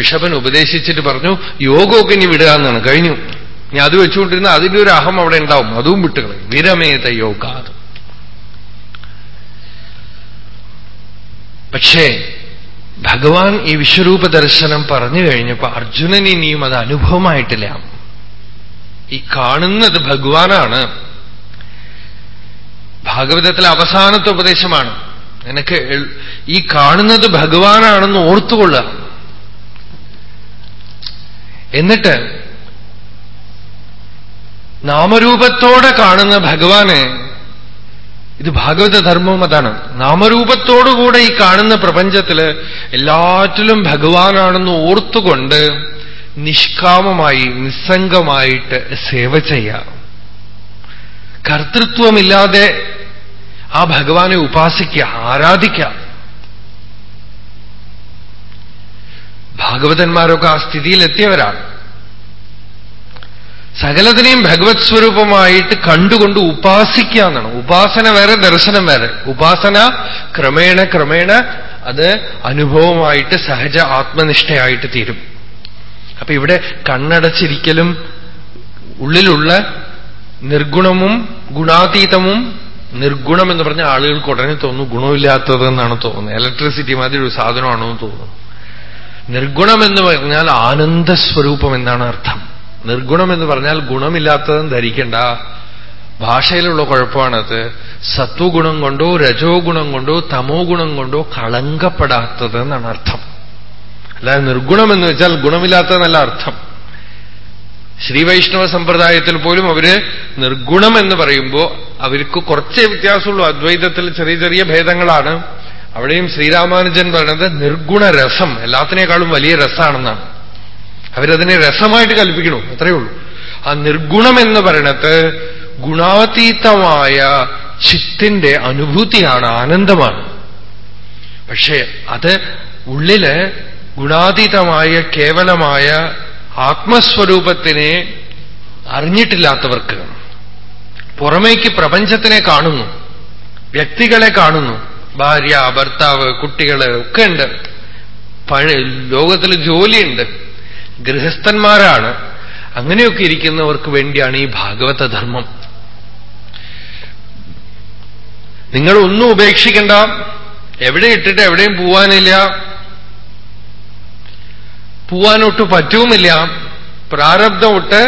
ഋഷഭൻ ഉപദേശിച്ചിട്ട് പറഞ്ഞു യോഗമൊക്കെ ഇനി വിടുക എന്നാണ്. കഴിഞ്ഞു. ഇനി അത് വെച്ചുകൊണ്ടിരുന്ന അതിന്റെ ഒരു അഹം അവിടെ ഉണ്ടാവും. അതും വിട്ടുകളയും. വിരമേത യോഗാത് പക്ഷേ ഭഗവാൻ ഈ വിശ്വരൂപ ദർശനം പറഞ്ഞു കഴിഞ്ഞപ്പോ അർജുനൻ ഇനിയും അത് അനുഭവമായിട്ടില്ല. ഈ കാണുന്നത് ഭഗവാനാണ്. ഭാഗവതത്തിലെ അവസാനത്തെ ഉപദേശമാണ്. നിനക്ക് ഈ കാണുന്നത് ഭഗവാനാണെന്ന് ഓർത്തുകൊള്ളുക. എന്നിട്ട് നാമരൂപത്തോടെ കാണുന്ന ഭഗവാനെ ഇത് ഭാഗവത ധർമ്മവും അതാണ്. നാമരൂപത്തോടുകൂടെ ഈ കാണുന്ന പ്രപഞ്ചത്തിൽ എല്ലാറ്റിലും ഭഗവാനാണെന്ന് ഓർത്തുകൊണ്ട് നിഷ്കാമമായി നിസ്സംഗമായിട്ട് സേവ ചെയ്യാം. കർത്തൃത്വമില്ലാതെ ആ ഭഗവാനെ ഉപാസിക്കുക ആരാധിക്കാം ഭാഗവതന്മാരൊക്കെ ആ സ്ഥിതിയിലെത്തിയവരാണ്. സകലത്തിനെയും ഭഗവത് സ്വരൂപമായിട്ട് കണ്ടുകൊണ്ട് ഉപാസിക്കുക എന്നാണ്. ഉപാസന വേറെ ദർശനം വേറെ. ഉപാസന ക്രമേണ ക്രമേണ അത് അനുഭവമായിട്ട് സഹജ ആത്മനിഷ്ഠയായിട്ട് തീരും. അപ്പൊ ഇവിടെ കണ്ണടച്ചിരിക്കലും ഉള്ളിലുള്ള നിർഗുണമും ഗുണാതീതമും നിർഗുണം എന്ന് പറഞ്ഞ ആളുകൾക്ക് ഉടനെ തോന്നുന്നു ഗുണമില്ലാത്തത് എന്നാണ് തോന്നുന്നത്. ഇലക്ട്രിസിറ്റി മാതിരി ഒരു സാധനമാണോ എന്ന് തോന്നുന്നു. നിർഗുണം എന്ന് പറഞ്ഞാൽ ആനന്ദസ്വരൂപം എന്നാണ് അർത്ഥം. നിർഗുണം എന്ന് പറഞ്ഞാൽ ഗുണമില്ലാത്തതും ധരിക്കണ്ട. ഭാഷയിലുള്ള കുഴപ്പമാണത്. സത്വഗുണം കൊണ്ടോ രജോ ഗുണം കൊണ്ടോ തമോ ഗുണം കൊണ്ടോ കളങ്കപ്പെടാത്തത് എന്നാണ് അർത്ഥം. അല്ലാതെ നിർഗുണം എന്ന് വെച്ചാൽ ഗുണമില്ലാത്തതെന്നല്ല അർത്ഥം. ശ്രീവൈഷ്ണവ സമ്പ്രദായത്തിൽ പോലും അവർ നിർഗുണം എന്ന് പറയുമ്പോൾ അവർക്ക് കുറച്ചേ വ്യത്യാസമുള്ളൂ. അദ്വൈതത്തിൽ ചെറിയ ചെറിയ ഭേദങ്ങളാണ്. അവിടെയും ശ്രീരാമാനുജൻ പറയുന്നത് നിർഗുണ രസം എല്ലാത്തിനേക്കാളും വലിയ രസമാണെന്നാണ് അവരതിനെ രസമായിട്ട് കൽപ്പിക്കണോ അത്രയേ ഉള്ളൂ. ആ നിർഗുണം എന്ന് പറയണത് ഗുണാതീതമായ ചിത്തിന്റെ അനുഭൂതിയാണ് ആനന്ദമാണ്. പക്ഷേ അത് ഉള്ളിൽ ഗുണാതീതമായ കേവലമായ ആത്മസ്വരൂപത്തിനെ അറിഞ്ഞിട്ടില്ലാത്തവർക്ക് പുറമേക്ക് പ്രപഞ്ചത്തിനെ കാണുന്നു വ്യക്തികളെ കാണുന്നു ഭാര്യ ഭർത്താവ് കുട്ടികൾ ഒക്കെ ഉണ്ട്. പഴയ ലോകത്തിൽ ജോലിയുണ്ട്. ഗൃഹസ്ഥന്മാരാണ്. അങ്ങനെയൊക്കെ ഇരിക്കുന്നവർക്ക് വേണ്ടിയാണ് ഈ ഭാഗവത ധർമ്മം നിങ്ങൾ ഒന്നും ഉപേക്ഷിക്കണ്ട. എവിടെ ഇട്ടിട്ട് എവിടെയും പോവാനില്ല. പോവാനൊട്ട് പറ്റുമില്ല പ്രാരബ്ധം ഒട്ട്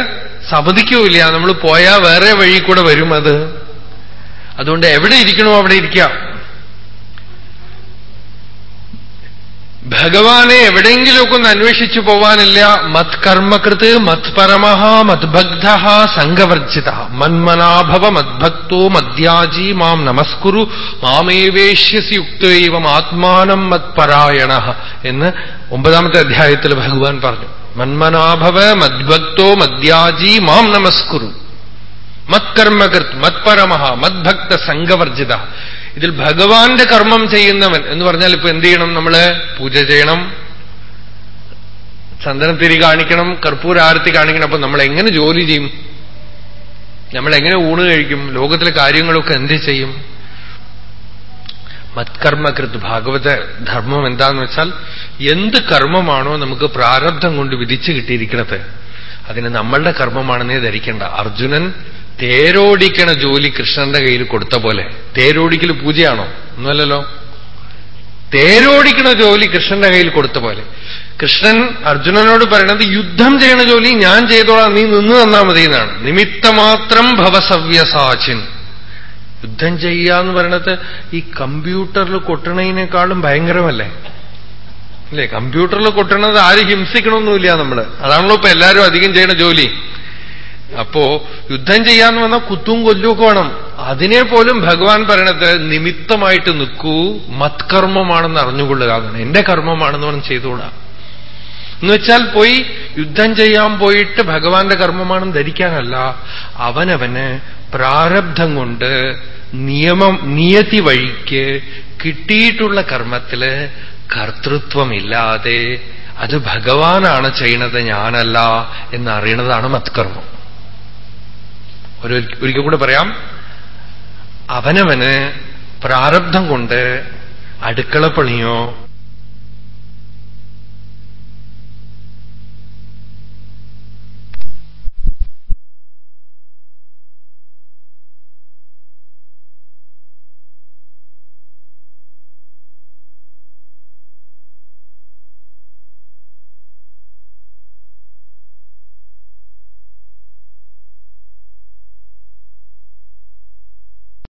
സമ്മതിക്കുമില്ല നമ്മൾ പോയാൽ വേറെ വഴി കൂടെ വരും അത്. അതുകൊണ്ട് എവിടെ ഇരിക്കണോ അവിടെ ഇരിക്കാം. ഭഗവാനെ എവിടെയെങ്കിലുമൊക്കെ ഒന്ന് അന്വേഷിച്ചു പോവാനില്ല. മത് കർമ്മകൃത് മത് പരമഹ മദ്ഭഗ്ധ സംഘവർജിത. മന്മനാഭവ മദ്ഭക്തോ മദ്യാജി മാം നമസ്കുരു മാമേവേഷ്യസി യുക്തൈവം ആത്മാനം മത്പരായണ എന്ന് ഒമ്പതാമത്തെ അധ്യായത്തിൽ ഭഗവാൻ പറഞ്ഞു. മന്മനാഭവ മദ്ഭക്തോ മദ്യാജി മാം നമസ്കുരു. മത്കർമ്മകൃത് മത്പരമഹ മദ്ഭക്ത സംഘവർജിത. ഇതിൽ ഭഗവാന്റെ കർമ്മം ചെയ്യുന്നവൻ എന്ന് പറഞ്ഞാൽ ഇപ്പൊ എന്ത് ചെയ്യണം? നമ്മൾ പൂജ ചെയ്യണം. ചന്ദനത്തിരി കാണിക്കണം കർപ്പൂര ആരത്തി കാണിക്കണം. അപ്പൊ നമ്മൾ എങ്ങനെ ജോലി ചെയ്യും? നമ്മൾ എങ്ങനെ ഊണ് കഴിക്കും? ലോകത്തിലെ കാര്യങ്ങളൊക്കെ എന്ത് ചെയ്യും? മത്കർമ്മകൃത് ഭാഗവത ധർമ്മം എന്താന്ന് വെച്ചാൽ എന്ത് കർമ്മമാണോ നമുക്ക് പ്രാരബ്ധം കൊണ്ട് വിധിച്ചു കിട്ടിയിരിക്കുന്നത്. അതിന് നമ്മളുടെ കർമ്മമാണെന്നേ ധരിക്കേണ്ട. അർജുനൻ തേരോടിക്കണ ജോലി കൃഷ്ണന്റെ കയ്യിൽ കൊടുത്ത പോലെ. തേരോടിക്കൽ പൂജയാണോ? ഒന്നുമല്ലല്ലോ. തേരോടിക്കണ ജോലി കൃഷ്ണന്റെ കയ്യിൽ കൊടുത്ത പോലെ. കൃഷ്ണൻ അർജുനനോട് പറയണത് യുദ്ധം ചെയ്യണ ജോലി ഞാൻ ചെയ്തോളാം നീ നിന്ന് തന്നാ മതി എന്നാണ്. നിമിത്തമാത്രം ഭവസവ്യസാചിൻ. യുദ്ധം ചെയ്യുക എന്ന് പറയണത് ഈ കമ്പ്യൂട്ടറിൽ കൊട്ടണതിനേക്കാളും ഭയങ്കരമല്ലേ? അല്ലേ കമ്പ്യൂട്ടറിൽ കൊട്ടണത് ആര് ഹിംസിക്കണമൊന്നുമില്ല നമ്മൾ അതാണല്ലോ ഇപ്പൊ എല്ലാവരും അധികം ചെയ്യണ ജോലി. അപ്പോ യുദ്ധം ചെയ്യാന്ന് വന്നാൽ കുത്തും കൊല്ലുമൊക്കെ വേണം. അതിനെ പോലും ഭഗവാൻ പറയണത് നിമിത്തമായിട്ട് നിൽക്കൂ മത്കർമ്മമാണെന്ന് അറിഞ്ഞുകൊള്ളുക. എന്റെ കർമ്മമാണെന്ന് പറഞ്ഞ് ചെയ്തുകൂടാ. എന്നുവെച്ചാൽ പോയി യുദ്ധം ചെയ്യാൻ പോയിട്ട് ഭഗവാന്റെ കർമ്മമാണെന്ന് ധരിക്കാനല്ല. അവനവന് പ്രാരബ്ധം കൊണ്ട് നിയമം നിയതി വഴിക്ക് കിട്ടിയിട്ടുള്ള കർമ്മത്തിൽ കർത്തൃത്വമില്ലാതെ അത് ഭഗവാനാണ് ചെയ്യണത് ഞാനല്ല എന്നറിയണതാണ് മത്കർമ്മം. ഒരു ഒരിക്കൽ കൂടെ പറയാം. അവനവന് പ്രാരബ്ധം കൊണ്ട് അടുക്കളപ്പണിയോ